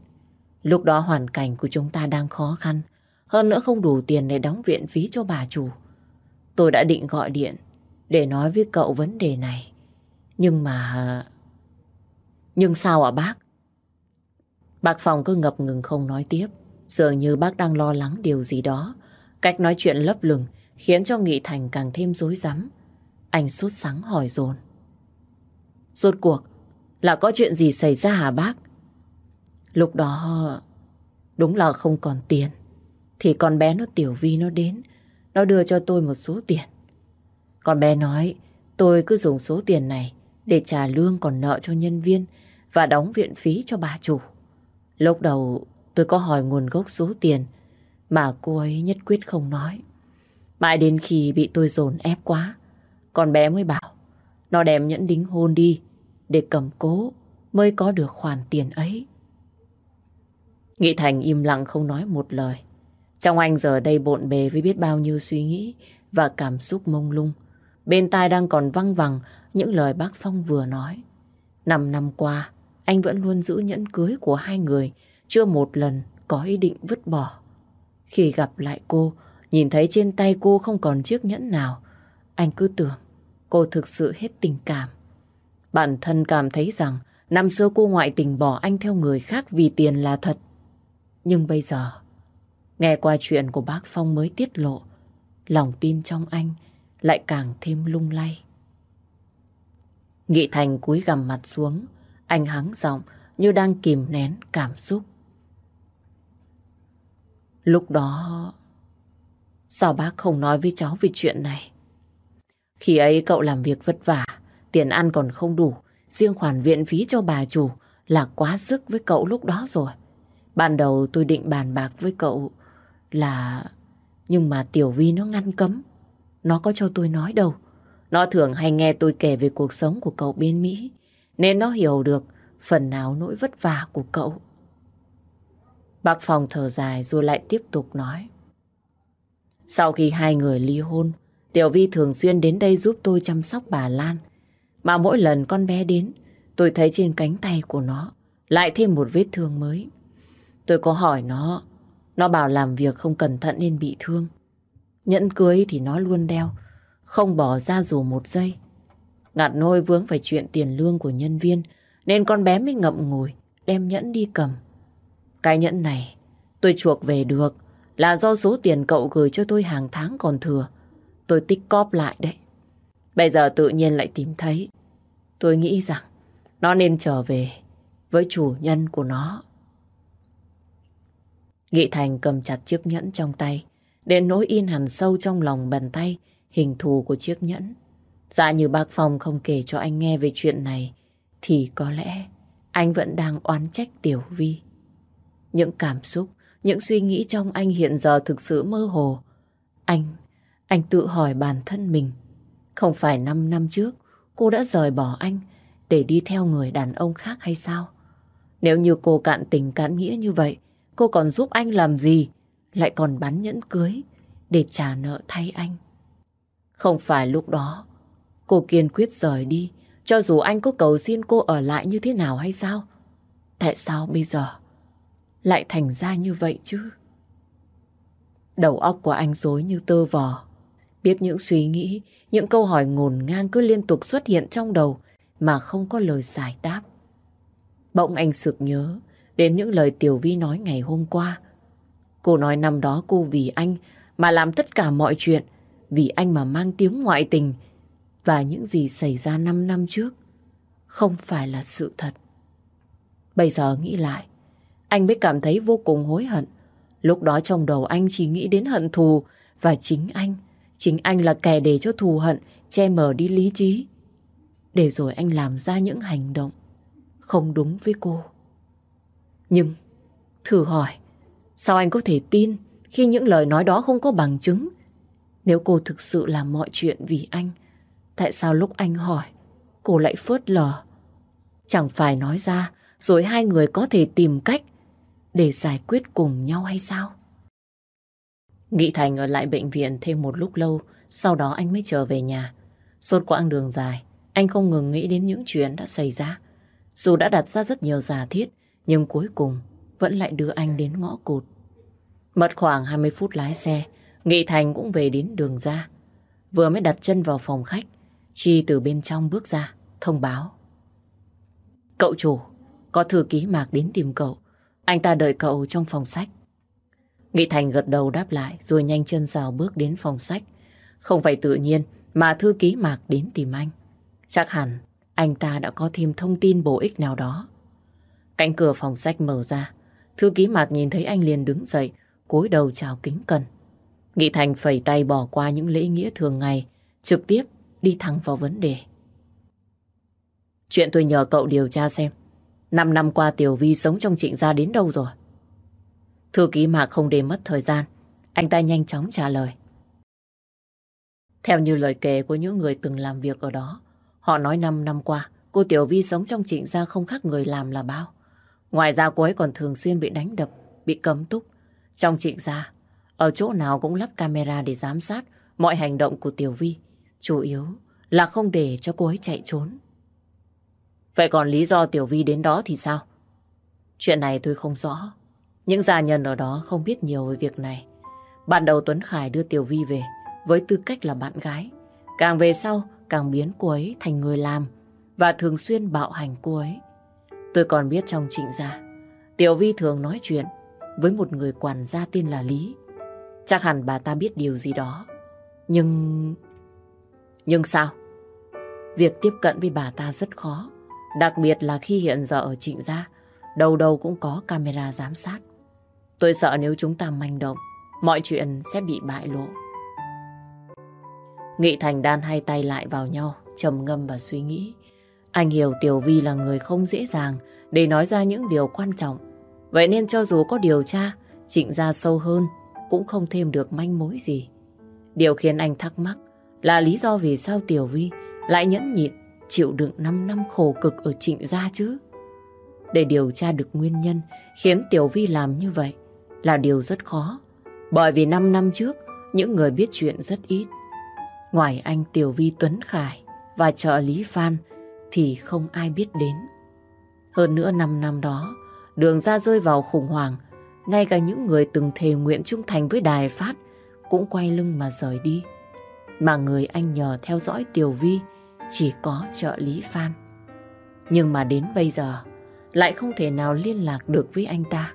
Lúc đó hoàn cảnh của chúng ta đang khó khăn, hơn nữa không đủ tiền để đóng viện phí cho bà chủ. Tôi đã định gọi điện để nói với cậu vấn đề này. Nhưng mà... Nhưng sao ạ bác? Bác Phòng cứ ngập ngừng không nói tiếp. Dường như bác đang lo lắng điều gì đó. Cách nói chuyện lấp lửng khiến cho Nghị Thành càng thêm rối rắm. Anh sốt sắng hỏi dồn Rốt cuộc là có chuyện gì xảy ra hả bác? Lúc đó, đúng là không còn tiền. Thì con bé nó, Tiểu Vi nó đến. Nó đưa cho tôi một số tiền. Con bé nói, tôi cứ dùng số tiền này để trả lương còn nợ cho nhân viên và đóng viện phí cho bà chủ. Lúc đầu tôi có hỏi nguồn gốc số tiền mà cô ấy nhất quyết không nói. Mãi đến khi bị tôi dồn ép quá, con bé mới bảo nó đem nhẫn đính hôn đi để cầm cố mới có được khoản tiền ấy. Nghị Thành im lặng không nói một lời. Trong anh giờ đây bộn bề với biết bao nhiêu suy nghĩ và cảm xúc mông lung. Bên tai đang còn văng vẳng những lời bác Phong vừa nói. Năm năm qua, anh vẫn luôn giữ nhẫn cưới của hai người, chưa một lần có ý định vứt bỏ. Khi gặp lại cô, nhìn thấy trên tay cô không còn chiếc nhẫn nào, anh cứ tưởng cô thực sự hết tình cảm. Bản thân cảm thấy rằng năm xưa cô ngoại tình bỏ anh theo người khác vì tiền là thật. Nhưng bây giờ, nghe qua chuyện của bác Phong mới tiết lộ, lòng tin trong anh lại càng thêm lung lay. Nghị Thành cúi gằm mặt xuống, anh hắng giọng như đang kìm nén cảm xúc. Lúc đó, sao bác không nói với cháu về chuyện này? Khi ấy cậu làm việc vất vả, tiền ăn còn không đủ, riêng khoản viện phí cho bà chủ là quá sức với cậu lúc đó rồi. Ban đầu tôi định bàn bạc với cậu là... Nhưng mà Tiểu Vi nó ngăn cấm. Nó có cho tôi nói đâu. Nó thường hay nghe tôi kể về cuộc sống của cậu bên Mỹ. Nên nó hiểu được phần nào nỗi vất vả của cậu. Bác Phong thở dài rồi lại tiếp tục nói. Sau khi hai người ly hôn, Tiểu Vi thường xuyên đến đây giúp tôi chăm sóc bà Lan. Mà mỗi lần con bé đến, tôi thấy trên cánh tay của nó lại thêm một vết thương mới. Tôi có hỏi nó, nó bảo làm việc không cẩn thận nên bị thương. Nhẫn cưới thì nó luôn đeo, không bỏ ra dù một giây. Ngặt nôi vướng phải chuyện tiền lương của nhân viên, nên con bé mới ngậm ngùi, đem nhẫn đi cầm. Cái nhẫn này, tôi chuộc về được, là do số tiền cậu gửi cho tôi hàng tháng còn thừa. Tôi tích cóp lại đấy. Bây giờ tự nhiên lại tìm thấy. Tôi nghĩ rằng nó nên trở về với chủ nhân của nó. Nghị Thành cầm chặt chiếc nhẫn trong tay, đến nỗi in hẳn sâu trong lòng bàn tay hình thù của chiếc nhẫn. Dạ như bác Phong không kể cho anh nghe về chuyện này, thì có lẽ anh vẫn đang oán trách Tiểu Vi. Những cảm xúc, những suy nghĩ trong anh hiện giờ thực sự mơ hồ. Anh, anh tự hỏi bản thân mình. Không phải 5 năm trước cô đã rời bỏ anh để đi theo người đàn ông khác hay sao? Nếu như cô cạn tình cạn nghĩa như vậy, cô còn giúp anh làm gì? Lại còn bắn nhẫn cưới để trả nợ thay anh. Không phải lúc đó cô kiên quyết rời đi cho dù anh có cầu xin cô ở lại như thế nào hay sao? Tại sao bây giờ lại thành ra như vậy chứ? Đầu óc của anh rối như tơ vò. Biết những suy nghĩ, những câu hỏi ngổn ngang cứ liên tục xuất hiện trong đầu mà không có lời giải đáp. Bỗng anh sực nhớ đến những lời Tiểu Vi nói ngày hôm qua. Cô nói năm đó cô vì anh mà làm tất cả mọi chuyện, vì anh mà mang tiếng ngoại tình và những gì xảy ra 5 năm trước không phải là sự thật. Bây giờ nghĩ lại, anh mới cảm thấy vô cùng hối hận. Lúc đó trong đầu anh chỉ nghĩ đến hận thù và chính anh, chính anh là kẻ để cho thù hận che mờ đi lý trí. Để rồi anh làm ra những hành động không đúng với cô. Nhưng, thử hỏi, sao anh có thể tin khi những lời nói đó không có bằng chứng? Nếu cô thực sự làm mọi chuyện vì anh, tại sao lúc anh hỏi, cô lại phớt lờ? Chẳng phải nói ra, rồi hai người có thể tìm cách để giải quyết cùng nhau hay sao? Nghị Thành ở lại bệnh viện thêm một lúc lâu, sau đó anh mới trở về nhà. Suốt quãng đường dài, anh không ngừng nghĩ đến những chuyện đã xảy ra. Dù đã đặt ra rất nhiều giả thiết, nhưng cuối cùng vẫn lại đưa anh đến ngõ cụt. Mất khoảng 20 phút lái xe, Nghị Thành cũng về đến đường ra. Vừa mới đặt chân vào phòng khách, Chi từ bên trong bước ra, thông báo. Cậu chủ, có thư ký Mạc đến tìm cậu. Anh ta đợi cậu trong phòng sách. Nghị Thành gật đầu đáp lại rồi nhanh chân rào bước đến phòng sách. Không phải tự nhiên mà thư ký Mạc đến tìm anh. Chắc hẳn anh ta đã có thêm thông tin bổ ích nào đó. Cánh cửa phòng sách mở ra. Thư ký Mạc nhìn thấy anh liền đứng dậy, cúi đầu chào kính cẩn. Nghị Thành phẩy tay bỏ qua những lễ nghĩa thường ngày, trực tiếp đi thẳng vào vấn đề. Chuyện tôi nhờ cậu điều tra xem, năm năm qua Tiểu Vi sống trong trịnh gia đến đâu rồi? Thư ký Mạc không để mất thời gian, anh ta nhanh chóng trả lời. Theo như lời kể của những người từng làm việc ở đó, họ nói 5 năm qua, cô Tiểu Vi sống trong trịnh gia không khác người làm là bao. Ngoài ra cô ấy còn thường xuyên bị đánh đập, bị cấm túc. Trong trịnh gia, ở chỗ nào cũng lắp camera để giám sát mọi hành động của Tiểu Vi. Chủ yếu là không để cho cô ấy chạy trốn. Vậy còn lý do Tiểu Vi đến đó thì sao? Chuyện này tôi không rõ. Những gia nhân ở đó không biết nhiều về việc này. Ban đầu Tuấn Khải đưa Tiểu Vi về với tư cách là bạn gái. Càng về sau, càng biến cô ấy thành người làm và thường xuyên bạo hành cô ấy. Tôi còn biết trong trịnh gia, Tiểu Vi thường nói chuyện với một người quản gia tên là Lý. Chắc hẳn bà ta biết điều gì đó. Nhưng... Nhưng sao? Việc tiếp cận với bà ta rất khó. Đặc biệt là khi hiện giờ ở trịnh gia, đầu đầu cũng có camera giám sát. Tôi sợ nếu chúng ta manh động, mọi chuyện sẽ bị bại lộ. Nghị Thành đan hai tay lại vào nhau, trầm ngâm và suy nghĩ. Anh hiểu Tiểu Vi là người không dễ dàng để nói ra những điều quan trọng. Vậy nên cho dù có điều tra, trịnh ra sâu hơn, cũng không thêm được manh mối gì. Điều khiến anh thắc mắc là lý do vì sao Tiểu Vi lại nhẫn nhịn chịu đựng 5 năm khổ cực ở trịnh gia chứ. Để điều tra được nguyên nhân khiến Tiểu Vi làm như vậy là điều rất khó. Bởi vì 5 năm trước, những người biết chuyện rất ít. Ngoài anh Tiểu Vi Tuấn Khải và trợ lý Phan thì không ai biết đến. Hơn nữa 5 năm đó, đường ra rơi vào khủng hoảng. Ngay cả những người từng thề nguyện trung thành với Đài Phát cũng quay lưng mà rời đi. Mà người anh nhờ theo dõi Tiểu Vi chỉ có trợ lý Phan. Nhưng mà đến bây giờ lại không thể nào liên lạc được với anh ta.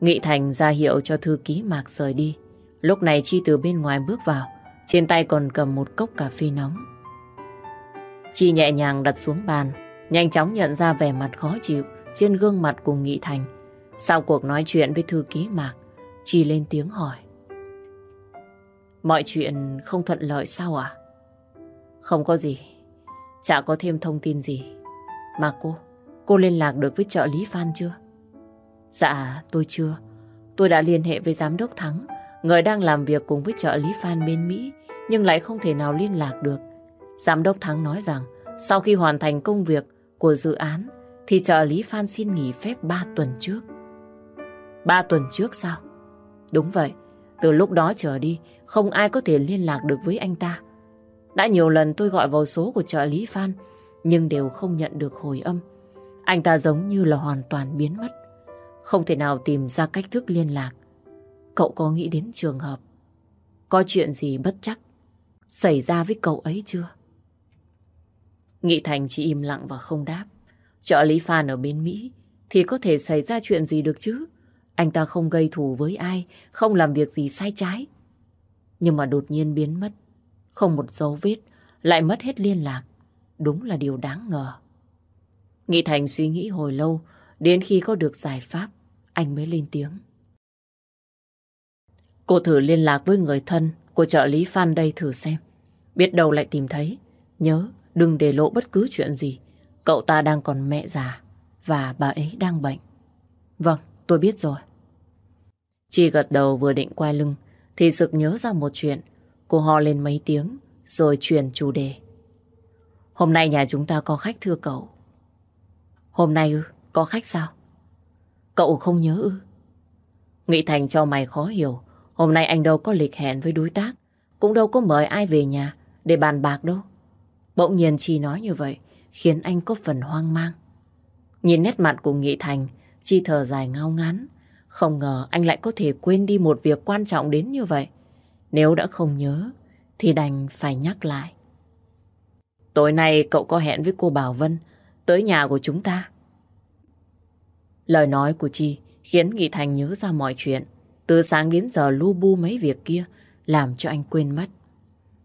Nghị Thành ra hiệu cho thư ký Mạc rời đi. Lúc này Chi từ bên ngoài bước vào, trên tay còn cầm một cốc cà phê nóng. Chi nhẹ nhàng đặt xuống bàn, nhanh chóng nhận ra vẻ mặt khó chịu trên gương mặt của Nghị Thành. Sau cuộc nói chuyện với thư ký Mạc, Chi lên tiếng hỏi. Mọi chuyện không thuận lợi sao à? Không có gì. Chả có thêm thông tin gì. Mà cô, cô liên lạc được với trợ lý Phan chưa? Dạ, tôi chưa. Tôi đã liên hệ với giám đốc Thắng, người đang làm việc cùng với trợ lý Phan bên Mỹ, nhưng lại không thể nào liên lạc được. Giám đốc Thắng nói rằng, sau khi hoàn thành công việc của dự án, thì trợ lý Phan xin nghỉ phép 3 tuần trước. 3 tuần trước sao? Đúng vậy, từ lúc đó trở đi, không ai có thể liên lạc được với anh ta. Đã nhiều lần tôi gọi vào số của trợ lý Phan, nhưng đều không nhận được hồi âm. Anh ta giống như là hoàn toàn biến mất. Không thể nào tìm ra cách thức liên lạc. Cậu có nghĩ đến trường hợp có chuyện gì bất chắc xảy ra với cậu ấy chưa? Nghị Thành chỉ im lặng và không đáp. Trợ lý Phan ở bên Mỹ thì có thể xảy ra chuyện gì được chứ? Anh ta không gây thù với ai, không làm việc gì sai trái. Nhưng mà đột nhiên biến mất, không một dấu vết, lại mất hết liên lạc. Đúng là điều đáng ngờ. Nghị Thành suy nghĩ hồi lâu, đến khi có được giải pháp, anh mới lên tiếng. Cô thử liên lạc với người thân của trợ lý Phan đây thử xem. Biết đâu lại tìm thấy. Nhớ, đừng để lộ bất cứ chuyện gì. Cậu ta đang còn mẹ già và bà ấy đang bệnh. Vâng, tôi biết rồi. Chi gật đầu vừa định quay lưng thì sực nhớ ra một chuyện. Cô ho lên mấy tiếng rồi chuyển chủ đề. Hôm nay nhà chúng ta có khách thưa cậu. Hôm nay ư? Có khách sao? Cậu không nhớ ư? Nghị Thành cho mày khó hiểu. Hôm nay anh đâu có lịch hẹn với đối tác. Cũng đâu có mời ai về nhà để bàn bạc đâu. Bỗng nhiên Chi nói như vậy khiến anh có phần hoang mang. Nhìn nét mặt của Nghị Thành, Chi thở dài ngao ngán. Không ngờ anh lại có thể quên đi một việc quan trọng đến như vậy. Nếu đã không nhớ, thì đành phải nhắc lại. Tối nay cậu có hẹn với cô Bảo Vân tới nhà của chúng ta. Lời nói của Chi khiến Nghị Thành nhớ ra mọi chuyện. Từ sáng đến giờ lu bu mấy việc kia làm cho anh quên mất.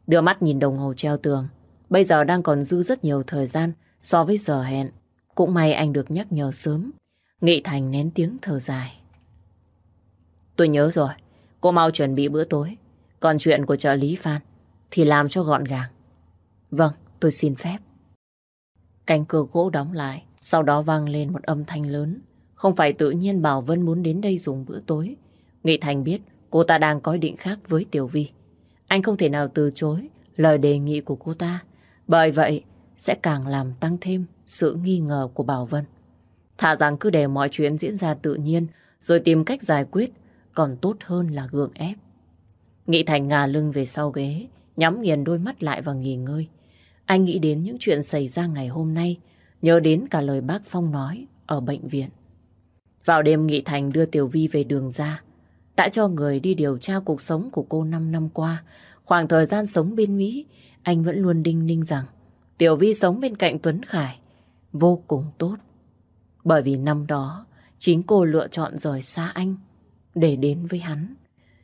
Đưa mắt nhìn đồng hồ treo tường. Bây giờ đang còn dư rất nhiều thời gian so với giờ hẹn. Cũng may anh được nhắc nhở sớm. Nghị Thành nén tiếng thở dài. Tôi nhớ rồi. Cô mau chuẩn bị bữa tối. Còn chuyện của trợ lý Phan thì làm cho gọn gàng. Vâng, tôi xin phép. Cánh cửa gỗ đóng lại, sau đó vang lên một âm thanh lớn. Không phải tự nhiên Bảo Vân muốn đến đây dùng bữa tối. Nghị Thành biết cô ta đang có ý định khác với Tiểu Vi. Anh không thể nào từ chối lời đề nghị của cô ta. Bởi vậy, sẽ càng làm tăng thêm sự nghi ngờ của Bảo Vân. Thả rằng cứ để mọi chuyện diễn ra tự nhiên rồi tìm cách giải quyết còn tốt hơn là gượng ép. Nghị Thành ngả lưng về sau ghế, nhắm nghiền đôi mắt lại và nghỉ ngơi. Anh nghĩ đến những chuyện xảy ra ngày hôm nay, nhớ đến cả lời bác Phong nói ở bệnh viện. Vào đêm Nghị Thành đưa Tiểu Vi về đường ra, đã cho người đi điều tra cuộc sống của cô 5 năm qua. Khoảng thời gian sống bên Mỹ, anh vẫn luôn đinh ninh rằng Tiểu Vi sống bên cạnh Tuấn Khải vô cùng tốt. Bởi vì năm đó, chính cô lựa chọn rời xa anh để đến với hắn.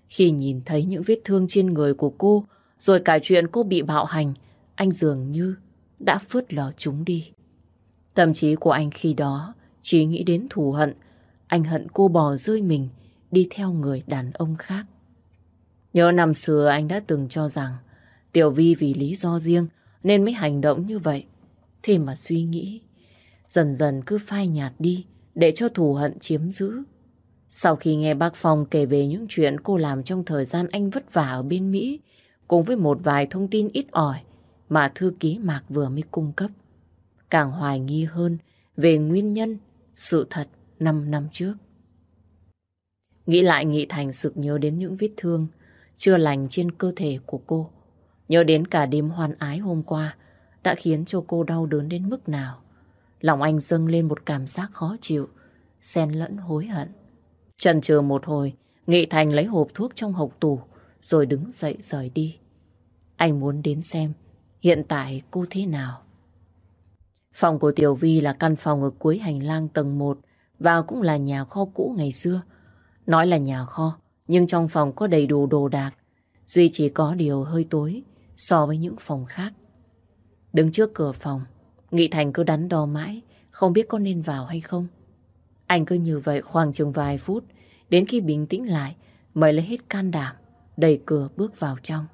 Khi nhìn thấy những vết thương trên người của cô, rồi cả chuyện cô bị bạo hành, anh dường như đã phớt lờ chúng đi. Tâm trí của anh khi đó chỉ nghĩ đến thù hận. Anh hận cô bỏ rơi mình đi theo người đàn ông khác. Nhớ năm xưa anh đã từng cho rằng Tiểu Vi vì lý do riêng nên mới hành động như vậy. Thế mà suy nghĩ, dần dần cứ phai nhạt đi để cho thù hận chiếm giữ. Sau khi nghe bác Phong kể về những chuyện cô làm trong thời gian anh vất vả ở bên Mỹ, cùng với một vài thông tin ít ỏi mà thư ký Mạc vừa mới cung cấp, càng hoài nghi hơn về nguyên nhân, sự thật 5 năm trước. Nghĩ lại Nghị Thành sực nhớ đến những vết thương chưa lành trên cơ thể của cô. Nhớ đến cả đêm hoan ái hôm qua đã khiến cho cô đau đớn đến mức nào. Lòng anh dâng lên một cảm giác khó chịu, xen lẫn hối hận. Trần chừ một hồi, Nghị Thành lấy hộp thuốc trong hộc tủ, rồi đứng dậy rời đi. Anh muốn đến xem hiện tại cô thế nào. Phòng của Tiểu Vi là căn phòng ở cuối hành lang tầng 1 và cũng là nhà kho cũ ngày xưa. Nói là nhà kho, nhưng trong phòng có đầy đủ đồ đạc. Duy chỉ có điều hơi tối so với những phòng khác. Đứng trước cửa phòng, Nghị Thành cứ đắn đo mãi, không biết có nên vào hay không. Anh cứ như vậy khoảng chừng vài phút, đến khi bình tĩnh lại, mới lấy hết can đảm, đẩy cửa bước vào trong.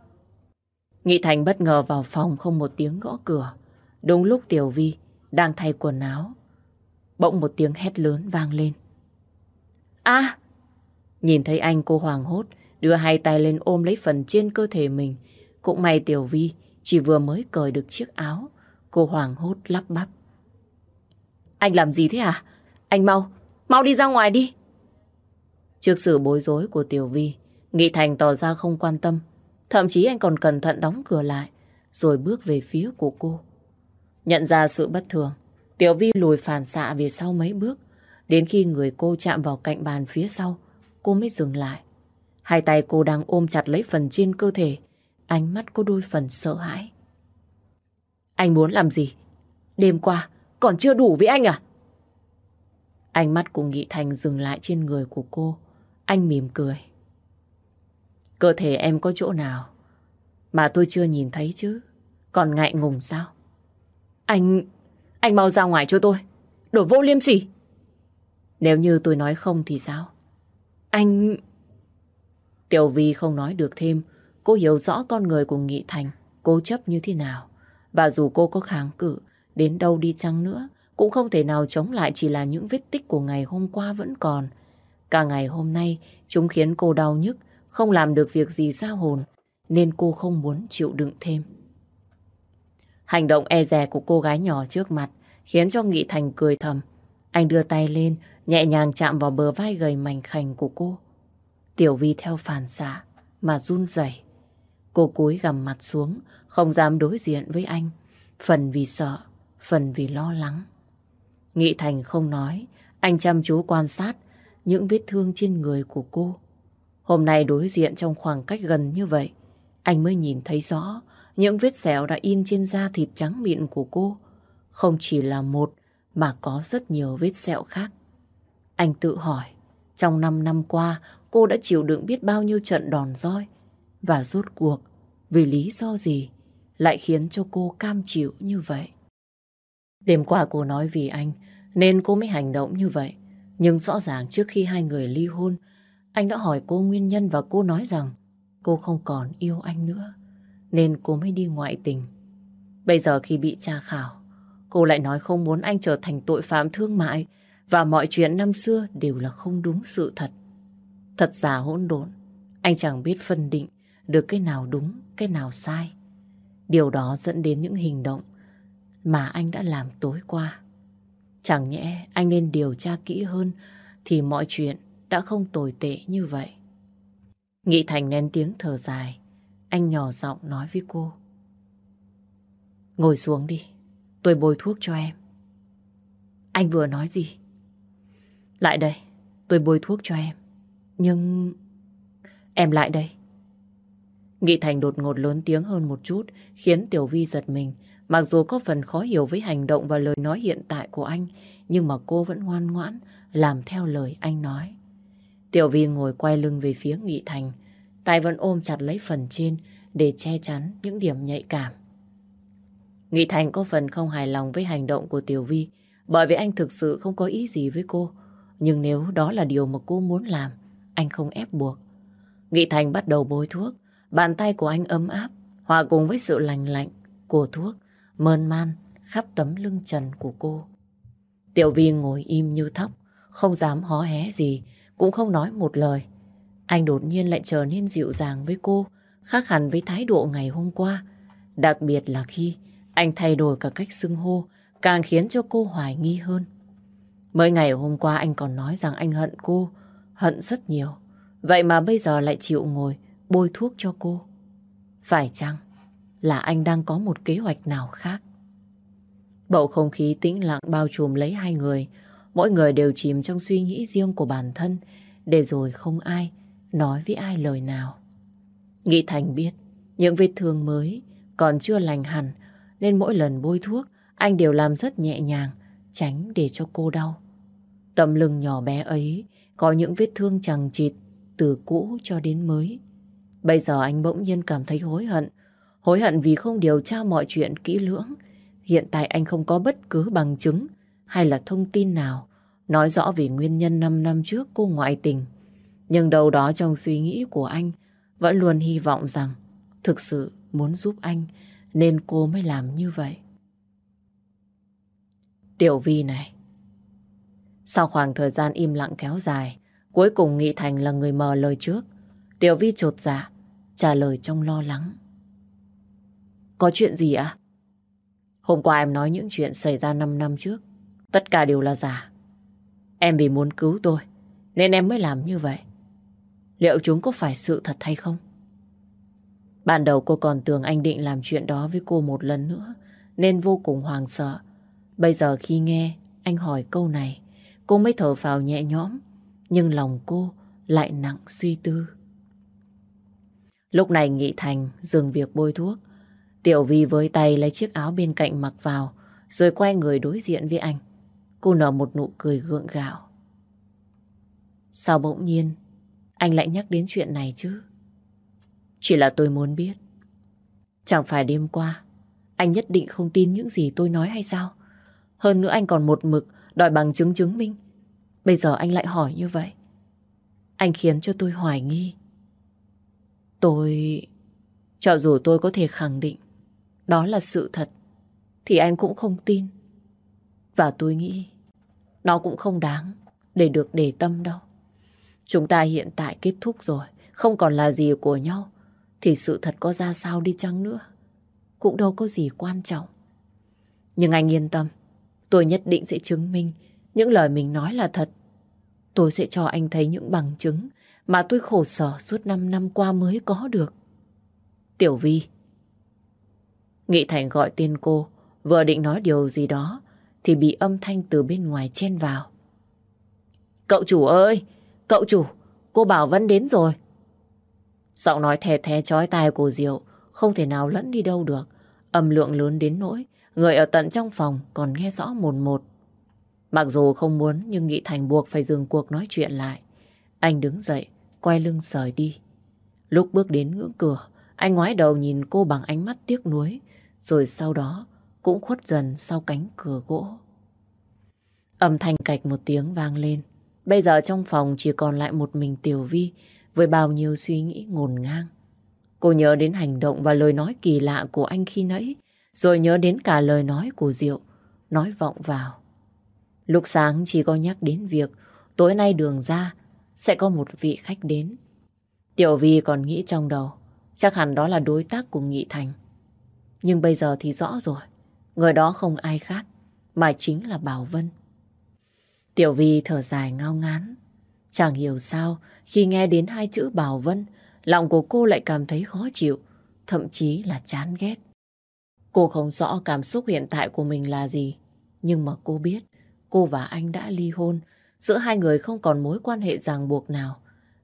Nghị Thành bất ngờ vào phòng không một tiếng gõ cửa. Đúng lúc Tiểu Vi đang thay quần áo. Bỗng một tiếng hét lớn vang lên. À! Nhìn thấy anh cô hoàng hốt, đưa hai tay lên ôm lấy phần trên cơ thể mình. Cũng may Tiểu Vi chỉ vừa mới cởi được chiếc áo. Cô hoàng hốt lắp bắp. Anh làm gì thế à? Anh mau, mau đi ra ngoài đi. Trước sự bối rối của Tiểu Vi, Nghị Thành tỏ ra không quan tâm. Thậm chí anh còn cẩn thận đóng cửa lại, rồi bước về phía của cô. Nhận ra sự bất thường, Tiểu Vi lùi phản xạ về sau mấy bước. Đến khi người cô chạm vào cạnh bàn phía sau, cô mới dừng lại. Hai tay cô đang ôm chặt lấy phần trên cơ thể, ánh mắt có đôi phần sợ hãi. Anh muốn làm gì? Đêm qua, còn chưa đủ với anh à? Ánh mắt của Nghị Thành dừng lại trên người của cô. Anh mỉm cười. Cơ thể em có chỗ nào mà tôi chưa nhìn thấy chứ? Còn ngại ngùng sao? Anh... Anh mau ra ngoài cho tôi. Đổ vô liêm sỉ. Nếu như tôi nói không thì sao? Anh... Tiểu Vi không nói được thêm. Cô hiểu rõ con người của Nghị Thành. Cố chấp như thế nào. Và dù cô có kháng cự, đến đâu đi chăng nữa cũng không thể nào chống lại chỉ là những vết tích của ngày hôm qua vẫn còn. Cả ngày hôm nay chúng khiến cô đau nhức không làm được việc gì ra hồn, nên cô không muốn chịu đựng thêm. Hành động e dè của cô gái nhỏ trước mặt khiến cho Nghị Thành cười thầm. Anh đưa tay lên, nhẹ nhàng chạm vào bờ vai gầy mảnh khảnh của cô. Tiểu Vi theo phản xạ mà run rẩy. Cô cúi gằm mặt xuống, không dám đối diện với anh. Phần vì sợ, phần vì lo lắng. Nghị Thành không nói, anh chăm chú quan sát những vết thương trên người của cô. Hôm nay đối diện trong khoảng cách gần như vậy, anh mới nhìn thấy rõ những vết sẹo đã in trên da thịt trắng mịn của cô. Không chỉ là một, mà có rất nhiều vết sẹo khác. Anh tự hỏi, trong 5 năm qua, cô đã chịu đựng biết bao nhiêu trận đòn roi. Và rốt cuộc, vì lý do gì, lại khiến cho cô cam chịu như vậy. Đêm qua cô nói vì anh, nên cô mới hành động như vậy. Nhưng rõ ràng trước khi hai người ly hôn, anh đã hỏi cô nguyên nhân và cô nói rằng cô không còn yêu anh nữa. Nên cô mới đi ngoại tình. Bây giờ khi bị tra khảo, cô lại nói không muốn anh trở thành tội phạm thương mại và mọi chuyện năm xưa đều là không đúng sự thật. Thật giả hỗn độn, anh chẳng biết phân định được cái nào đúng, cái nào sai. Điều đó dẫn đến những hành động mà anh đã làm tối qua. Chẳng nhẽ anh nên điều tra kỹ hơn thì mọi chuyện đã không tồi tệ như vậy. Nghị Thành nén tiếng thở dài. Anh nhỏ giọng nói với cô. Ngồi xuống đi, tôi bôi thuốc cho em. Anh vừa nói gì? Lại đây, tôi bôi thuốc cho em. Nhưng... Em lại đây. Nghị Thành đột ngột lớn tiếng hơn một chút, khiến Tiểu Vi giật mình. Mặc dù có phần khó hiểu với hành động và lời nói hiện tại của anh, nhưng mà cô vẫn ngoan ngoãn làm theo lời anh nói. Tiểu Vi ngồi quay lưng về phía Nghị Thành, tay vẫn ôm chặt lấy phần trên để che chắn những điểm nhạy cảm. Nghị Thành có phần không hài lòng với hành động của Tiểu Vi, bởi vì anh thực sự không có ý gì với cô. Nhưng nếu đó là điều mà cô muốn làm, anh không ép buộc. Nghị Thành bắt đầu bôi thuốc, bàn tay của anh ấm áp, hòa cùng với sự lành lạnh của thuốc, mơn man khắp tấm lưng trần của cô. Tiểu Vi ngồi im như thóc, không dám hó hé gì, cũng không nói một lời. Anh đột nhiên lại trở nên dịu dàng với cô, khác hẳn với thái độ ngày hôm qua. Đặc biệt là khi anh thay đổi cả cách xưng hô, càng khiến cho cô hoài nghi hơn. Mới ngày hôm qua anh còn nói rằng anh hận cô, hận rất nhiều. Vậy mà bây giờ lại chịu ngồi bôi thuốc cho cô. Phải chăng là anh đang có một kế hoạch nào khác? Bầu không khí tĩnh lặng bao trùm lấy hai người. Mỗi người đều chìm trong suy nghĩ riêng của bản thân, để rồi không ai nói với ai lời nào. Nghị Thành biết những vết thương mới còn chưa lành hẳn, nên mỗi lần bôi thuốc anh đều làm rất nhẹ nhàng, tránh để cho cô đau. Tầm lưng nhỏ bé ấy có những vết thương chằng chịt từ cũ cho đến mới. Bây giờ anh bỗng nhiên cảm thấy hối hận. Hối hận vì không điều tra mọi chuyện kỹ lưỡng. Hiện tại anh không có bất cứ bằng chứng hay là thông tin nào nói rõ về nguyên nhân 5 năm trước cô ngoại tình. Nhưng đầu đó trong suy nghĩ của anh, vẫn luôn hy vọng rằng thực sự muốn giúp anh, nên cô mới làm như vậy. Tiểu Vi này Sau khoảng thời gian im lặng kéo dài, cuối cùng Nghị Thành là người mờ lời trước. Tiểu Vi trột dạ trả lời trong lo lắng. Có chuyện gì ạ? Hôm qua em nói những chuyện xảy ra 5 năm trước. Tất cả đều là giả. Em vì muốn cứu tôi, nên em mới làm như vậy. Liệu chúng có phải sự thật hay không? Ban đầu cô còn tưởng anh định làm chuyện đó với cô một lần nữa, nên vô cùng hoàng sợ. Bây giờ khi nghe anh hỏi câu này, cô mới thở phào nhẹ nhõm, nhưng lòng cô lại nặng suy tư. Lúc này Nghị Thành dừng việc bôi thuốc. Tiểu Vi với tay lấy chiếc áo bên cạnh mặc vào, rồi quay người đối diện với anh. Cô nở một nụ cười gượng gạo. Sao bỗng nhiên anh lại nhắc đến chuyện này chứ? Chỉ là tôi muốn biết. Chẳng phải đêm qua anh nhất định không tin những gì tôi nói hay sao? Hơn nữa anh còn một mực đòi bằng chứng chứng minh. Bây giờ anh lại hỏi như vậy. Anh khiến cho tôi hoài nghi. Tôi... Cho dù tôi có thể khẳng định đó là sự thật, thì anh cũng không tin. Và tôi nghĩ nó cũng không đáng để được để tâm đâu. Chúng ta hiện tại kết thúc rồi, không còn là gì của nhau, thì sự thật có ra sao đi chăng nữa, cũng đâu có gì quan trọng. Nhưng anh yên tâm, tôi nhất định sẽ chứng minh những lời mình nói là thật. Tôi sẽ cho anh thấy những bằng chứng mà tôi khổ sở suốt 5 năm qua mới có được. Tiểu Vi. Nghị Thành gọi tên cô, vừa định nói điều gì đó, thì bị âm thanh từ bên ngoài chen vào. Cậu chủ ơi! Cậu chủ! Cô Bảo Vân đến rồi. Giọng nói thè thè chói tai của Diệu không thể nào lẫn đi đâu được. Âm lượng lớn đến nỗi người ở tận trong phòng còn nghe rõ một một. Mặc dù không muốn nhưng Nghị Thành buộc phải dừng cuộc nói chuyện lại. Anh đứng dậy, quay lưng rời đi. Lúc bước đến ngưỡng cửa, anh ngoái đầu nhìn cô bằng ánh mắt tiếc nuối, rồi sau đó cũng khuất dần sau cánh cửa gỗ. Âm thanh cạch một tiếng vang lên. Bây giờ trong phòng chỉ còn lại một mình Tiểu Vi với bao nhiêu suy nghĩ ngổn ngang. Cô nhớ đến hành động và lời nói kỳ lạ của anh khi nãy, rồi nhớ đến cả lời nói của Diệu, nói vọng vào. Lúc sáng chỉ có nhắc đến việc tối nay đường ra sẽ có một vị khách đến. Tiểu Vi còn nghĩ trong đầu, chắc hẳn đó là đối tác của Nghị Thành. Nhưng bây giờ thì rõ rồi, người đó không ai khác, mà chính là Bảo Vân. Tiểu Vi thở dài ngao ngán. Chẳng hiểu sao khi nghe đến hai chữ Bảo Vân, lòng của cô lại cảm thấy khó chịu, thậm chí là chán ghét. Cô không rõ cảm xúc hiện tại của mình là gì, nhưng mà cô biết cô và anh đã ly hôn, giữa hai người không còn mối quan hệ ràng buộc nào,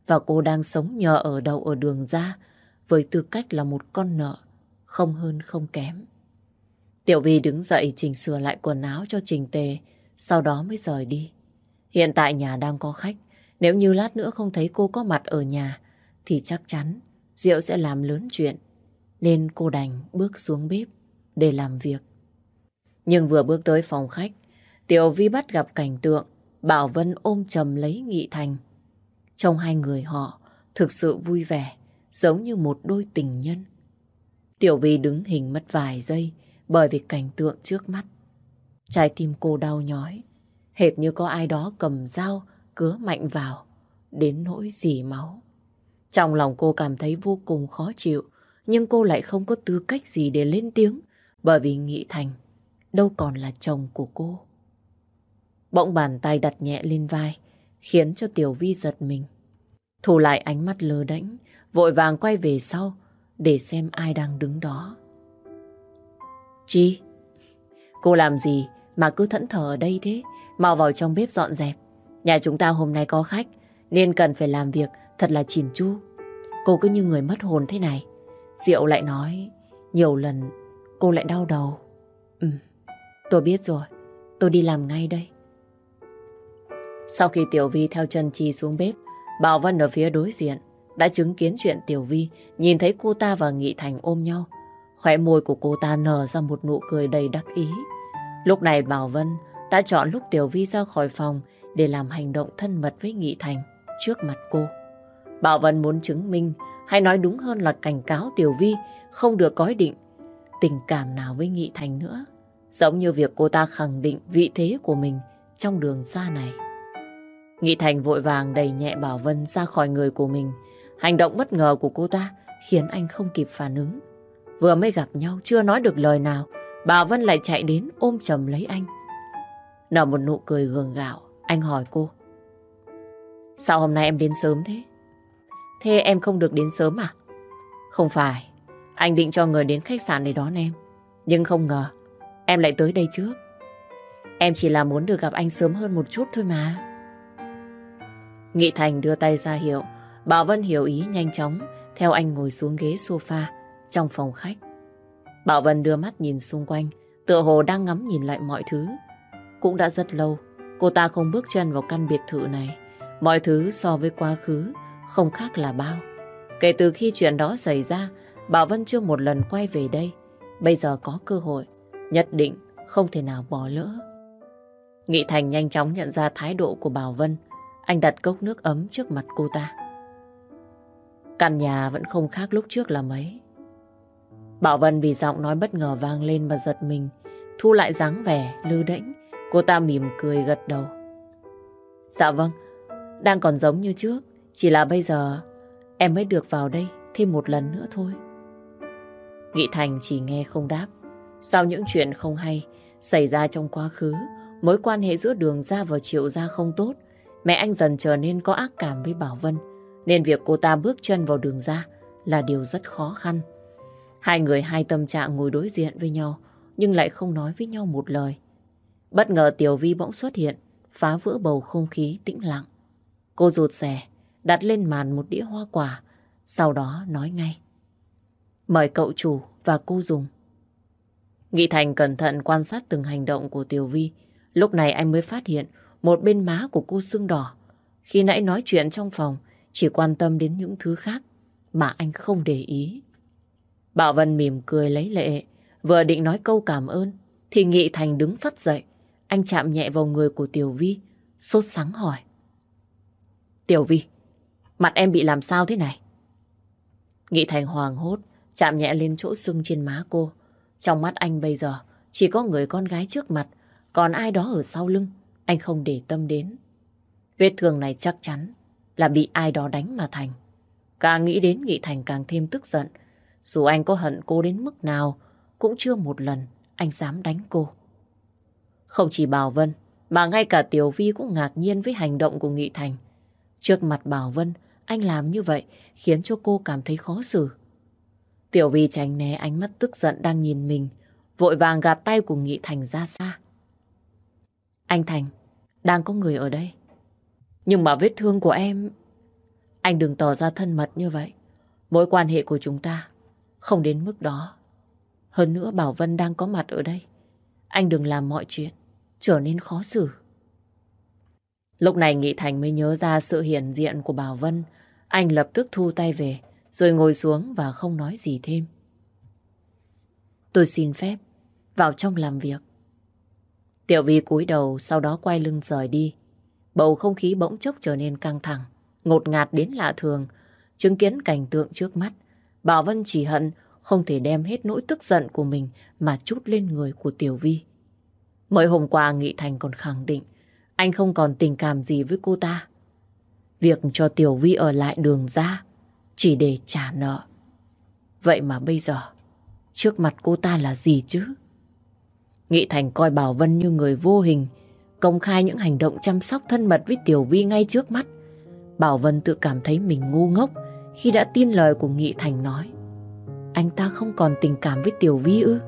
và cô đang sống nhờ ở đầu ở đường ra, với tư cách là một con nợ, không hơn không kém. Tiểu Vi đứng dậy chỉnh sửa lại quần áo cho trình tề, sau đó mới rời đi. Hiện tại nhà đang có khách. Nếu như lát nữa không thấy cô có mặt ở nhà, thì chắc chắn Diệu sẽ làm lớn chuyện. Nên cô đành bước xuống bếp để làm việc. Nhưng vừa bước tới phòng khách, Tiểu Vi bắt gặp cảnh tượng Bảo Vân ôm chầm lấy Nghị Thành. Trong hai người họ thực sự vui vẻ, giống như một đôi tình nhân. Tiểu Vi đứng hình mất vài giây bởi vì cảnh tượng trước mắt. Trái tim cô đau nhói, hệt như có ai đó cầm dao cứa mạnh vào, đến nỗi dì máu. Trong lòng cô cảm thấy vô cùng khó chịu, nhưng cô lại không có tư cách gì để lên tiếng, bởi vì Nghị Thành đâu còn là chồng của cô. Bỗng bàn tay đặt nhẹ lên vai, khiến cho Tiểu Vi giật mình. Thủ lại ánh mắt lơ đễnh, vội vàng quay về sau để xem ai đang đứng đó. Chi? Cô làm gì mà cứ thẫn thờ ở đây thế? Mau vào trong bếp dọn dẹp. Nhà chúng ta hôm nay có khách, nên cần phải làm việc thật là chỉn chu. Cô cứ như người mất hồn thế này. Diệu lại nói, nhiều lần cô lại đau đầu. Ừ, tôi biết rồi, tôi đi làm ngay đây. Sau khi Tiểu Vi theo chân Chi xuống bếp, Bảo Vân ở phía đối diện đã chứng kiến chuyện Tiểu Vi nhìn thấy cô ta và Nghị Thành ôm nhau. Khỏe môi của cô ta nở ra một nụ cười đầy đắc ý. Lúc này Bảo Vân đã chọn lúc Tiểu Vi ra khỏi phòng để làm hành động thân mật với Nghị Thành trước mặt cô. Bảo Vân muốn chứng minh, hay nói đúng hơn là cảnh cáo Tiểu Vi không được có định tình cảm nào với Nghị Thành nữa. Giống như việc cô ta khẳng định vị thế của mình trong đường xa này. Nghị Thành vội vàng đẩy nhẹ Bảo Vân ra khỏi người của mình. Hành động bất ngờ của cô ta khiến anh không kịp phản ứng. Vừa mới gặp nhau chưa nói được lời nào, bà Vân lại chạy đến ôm chầm lấy anh. Nở một nụ cười gượng gạo, anh hỏi cô. Sao hôm nay em đến sớm thế? Thế em không được đến sớm à? Không phải, anh định cho người đến khách sạn để đón em. Nhưng không ngờ, em lại tới đây trước. Em chỉ là muốn được gặp anh sớm hơn một chút thôi mà. Nghị Thành đưa tay ra hiệu, Bảo Vân hiểu ý nhanh chóng, theo anh ngồi xuống ghế sofa trong phòng khách. Bảo Vân đưa mắt nhìn xung quanh, tựa hồ đang ngắm nhìn lại mọi thứ. Cũng đã rất lâu, cô ta không bước chân vào căn biệt thự này. Mọi thứ so với quá khứ không khác là bao. Kể từ khi chuyện đó xảy ra, Bảo Vân chưa một lần quay về đây. Bây giờ có cơ hội, nhất định không thể nào bỏ lỡ. Nghị Thành nhanh chóng nhận ra thái độ của Bảo Vân. Anh đặt cốc nước ấm trước mặt cô ta. Căn nhà vẫn không khác lúc trước là mấy. Bảo Vân vì giọng nói bất ngờ vang lên mà giật mình. Thu lại dáng vẻ, lư đễnh. Cô ta mỉm cười gật đầu. Dạ vâng, đang còn giống như trước. Chỉ là bây giờ em mới được vào đây thêm một lần nữa thôi. Nghị Thành chỉ nghe không đáp. Sau những chuyện không hay xảy ra trong quá khứ, mối quan hệ giữa đường ra và triệu ra không tốt, mẹ anh dần trở nên có ác cảm với Bảo Vân, nên việc cô ta bước chân vào đường ra là điều rất khó khăn. Hai người hai tâm trạng ngồi đối diện với nhau, nhưng lại không nói với nhau một lời. Bất ngờ Tiểu Vi bỗng xuất hiện, phá vỡ bầu không khí tĩnh lặng. Cô rụt rè, đặt lên màn một đĩa hoa quả, sau đó nói ngay. Mời cậu chủ và cô dùng. Nghị Thành cẩn thận quan sát từng hành động của Tiểu Vi. Lúc này anh mới phát hiện một bên má của cô sưng đỏ. Khi nãy nói chuyện trong phòng, chỉ quan tâm đến những thứ khác mà anh không để ý. Bảo Vân mỉm cười lấy lệ, vừa định nói câu cảm ơn, thì Nghị Thành đứng phát dậy. Anh chạm nhẹ vào người của Tiểu Vi, sốt sắng hỏi. Tiểu Vi, mặt em bị làm sao thế này? Nghị Thành hoàng hốt, chạm nhẹ lên chỗ sưng trên má cô. Trong mắt anh bây giờ, chỉ có người con gái trước mặt, còn ai đó ở sau lưng, anh không để tâm đến. Vết thương này chắc chắn là bị ai đó đánh mà thành. Càng nghĩ đến Nghị Thành càng thêm tức giận. Dù anh có hận cô đến mức nào, cũng chưa một lần anh dám đánh cô. Không chỉ Bảo Vân, mà ngay cả Tiểu Vi cũng ngạc nhiên với hành động của Nghị Thành. Trước mặt Bảo Vân, anh làm như vậy khiến cho cô cảm thấy khó xử. Tiểu Vi tránh né ánh mắt tức giận đang nhìn mình, vội vàng gạt tay của Nghị Thành ra xa. Anh Thành, đang có người ở đây. Nhưng mà vết thương của em... Anh đừng tỏ ra thân mật như vậy. Mối quan hệ của chúng ta không đến mức đó. Hơn nữa Bảo Vân đang có mặt ở đây. Anh đừng làm mọi chuyện trở nên khó xử. Lúc này Nghị Thành mới nhớ ra sự hiện diện của Bảo Vân. Anh lập tức thu tay về, rồi ngồi xuống và không nói gì thêm. Tôi xin phép vào trong làm việc. Tiểu Vi cúi đầu sau đó quay lưng rời đi. Bầu không khí bỗng chốc trở nên căng thẳng, ngột ngạt đến lạ thường. Chứng kiến cảnh tượng trước mắt, Bảo Vân chỉ hận không thể đem hết nỗi tức giận của mình mà chút lên người của Tiểu Vi. Mới hôm qua Nghị Thành còn khẳng định anh không còn tình cảm gì với cô ta. Việc cho Tiểu Vi ở lại đường ra chỉ để trả nợ. Vậy mà bây giờ, trước mặt cô ta là gì chứ? Nghị Thành coi Bảo Vân như người vô hình, công khai những hành động chăm sóc thân mật với Tiểu Vi ngay trước mắt. Bảo Vân tự cảm thấy mình ngu ngốc khi đã tin lời của Nghị Thành nói. Anh ta không còn tình cảm với Tiểu Vi ư?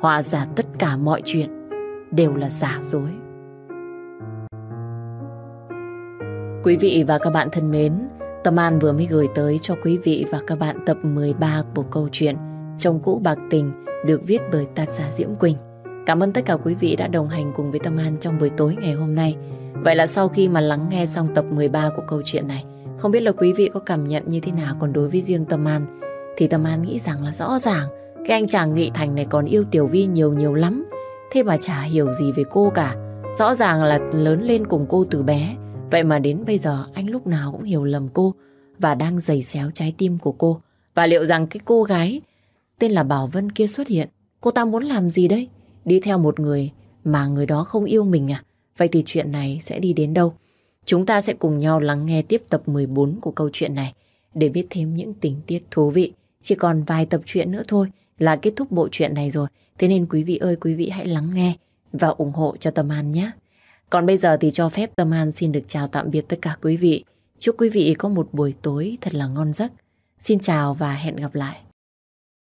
Họa giả tất cả mọi chuyện đều là giả dối. Quý vị và các bạn thân mến, Tâm An vừa mới gửi tới cho quý vị và các bạn tập 13 của câu chuyện Chồng cũ bạc tình được viết bởi tác giả Diễm Quỳnh. Cảm ơn tất cả quý vị đã đồng hành cùng với Tâm An trong buổi tối ngày hôm nay. Vậy là sau khi mà lắng nghe xong tập 13 của câu chuyện này, không biết là quý vị có cảm nhận như thế nào còn đối với riêng Tâm An thì Tâm An nghĩ rằng là rõ ràng cái anh chàng Nghị Thành này còn yêu Tiểu Vi nhiều nhiều lắm. Thế mà chả hiểu gì về cô cả. Rõ ràng là lớn lên cùng cô từ bé. Vậy mà đến bây giờ anh lúc nào cũng hiểu lầm cô và đang giày xéo trái tim của cô. Và liệu rằng cái cô gái tên là Bảo Vân kia xuất hiện, cô ta muốn làm gì đấy? Đi theo một người mà người đó không yêu mình à? Vậy thì chuyện này sẽ đi đến đâu? Chúng ta sẽ cùng nhau lắng nghe tiếp tập 14 của câu chuyện này để biết thêm những tình tiết thú vị. Chỉ còn vài tập truyện nữa thôi là kết thúc bộ truyện này rồi. Thế nên quý vị ơi, quý vị hãy lắng nghe và ủng hộ cho Tâm An nhé. Còn bây giờ thì cho phép Tâm An xin được chào tạm biệt tất cả quý vị. Chúc quý vị có một buổi tối thật là ngon giấc. Xin chào và hẹn gặp lại.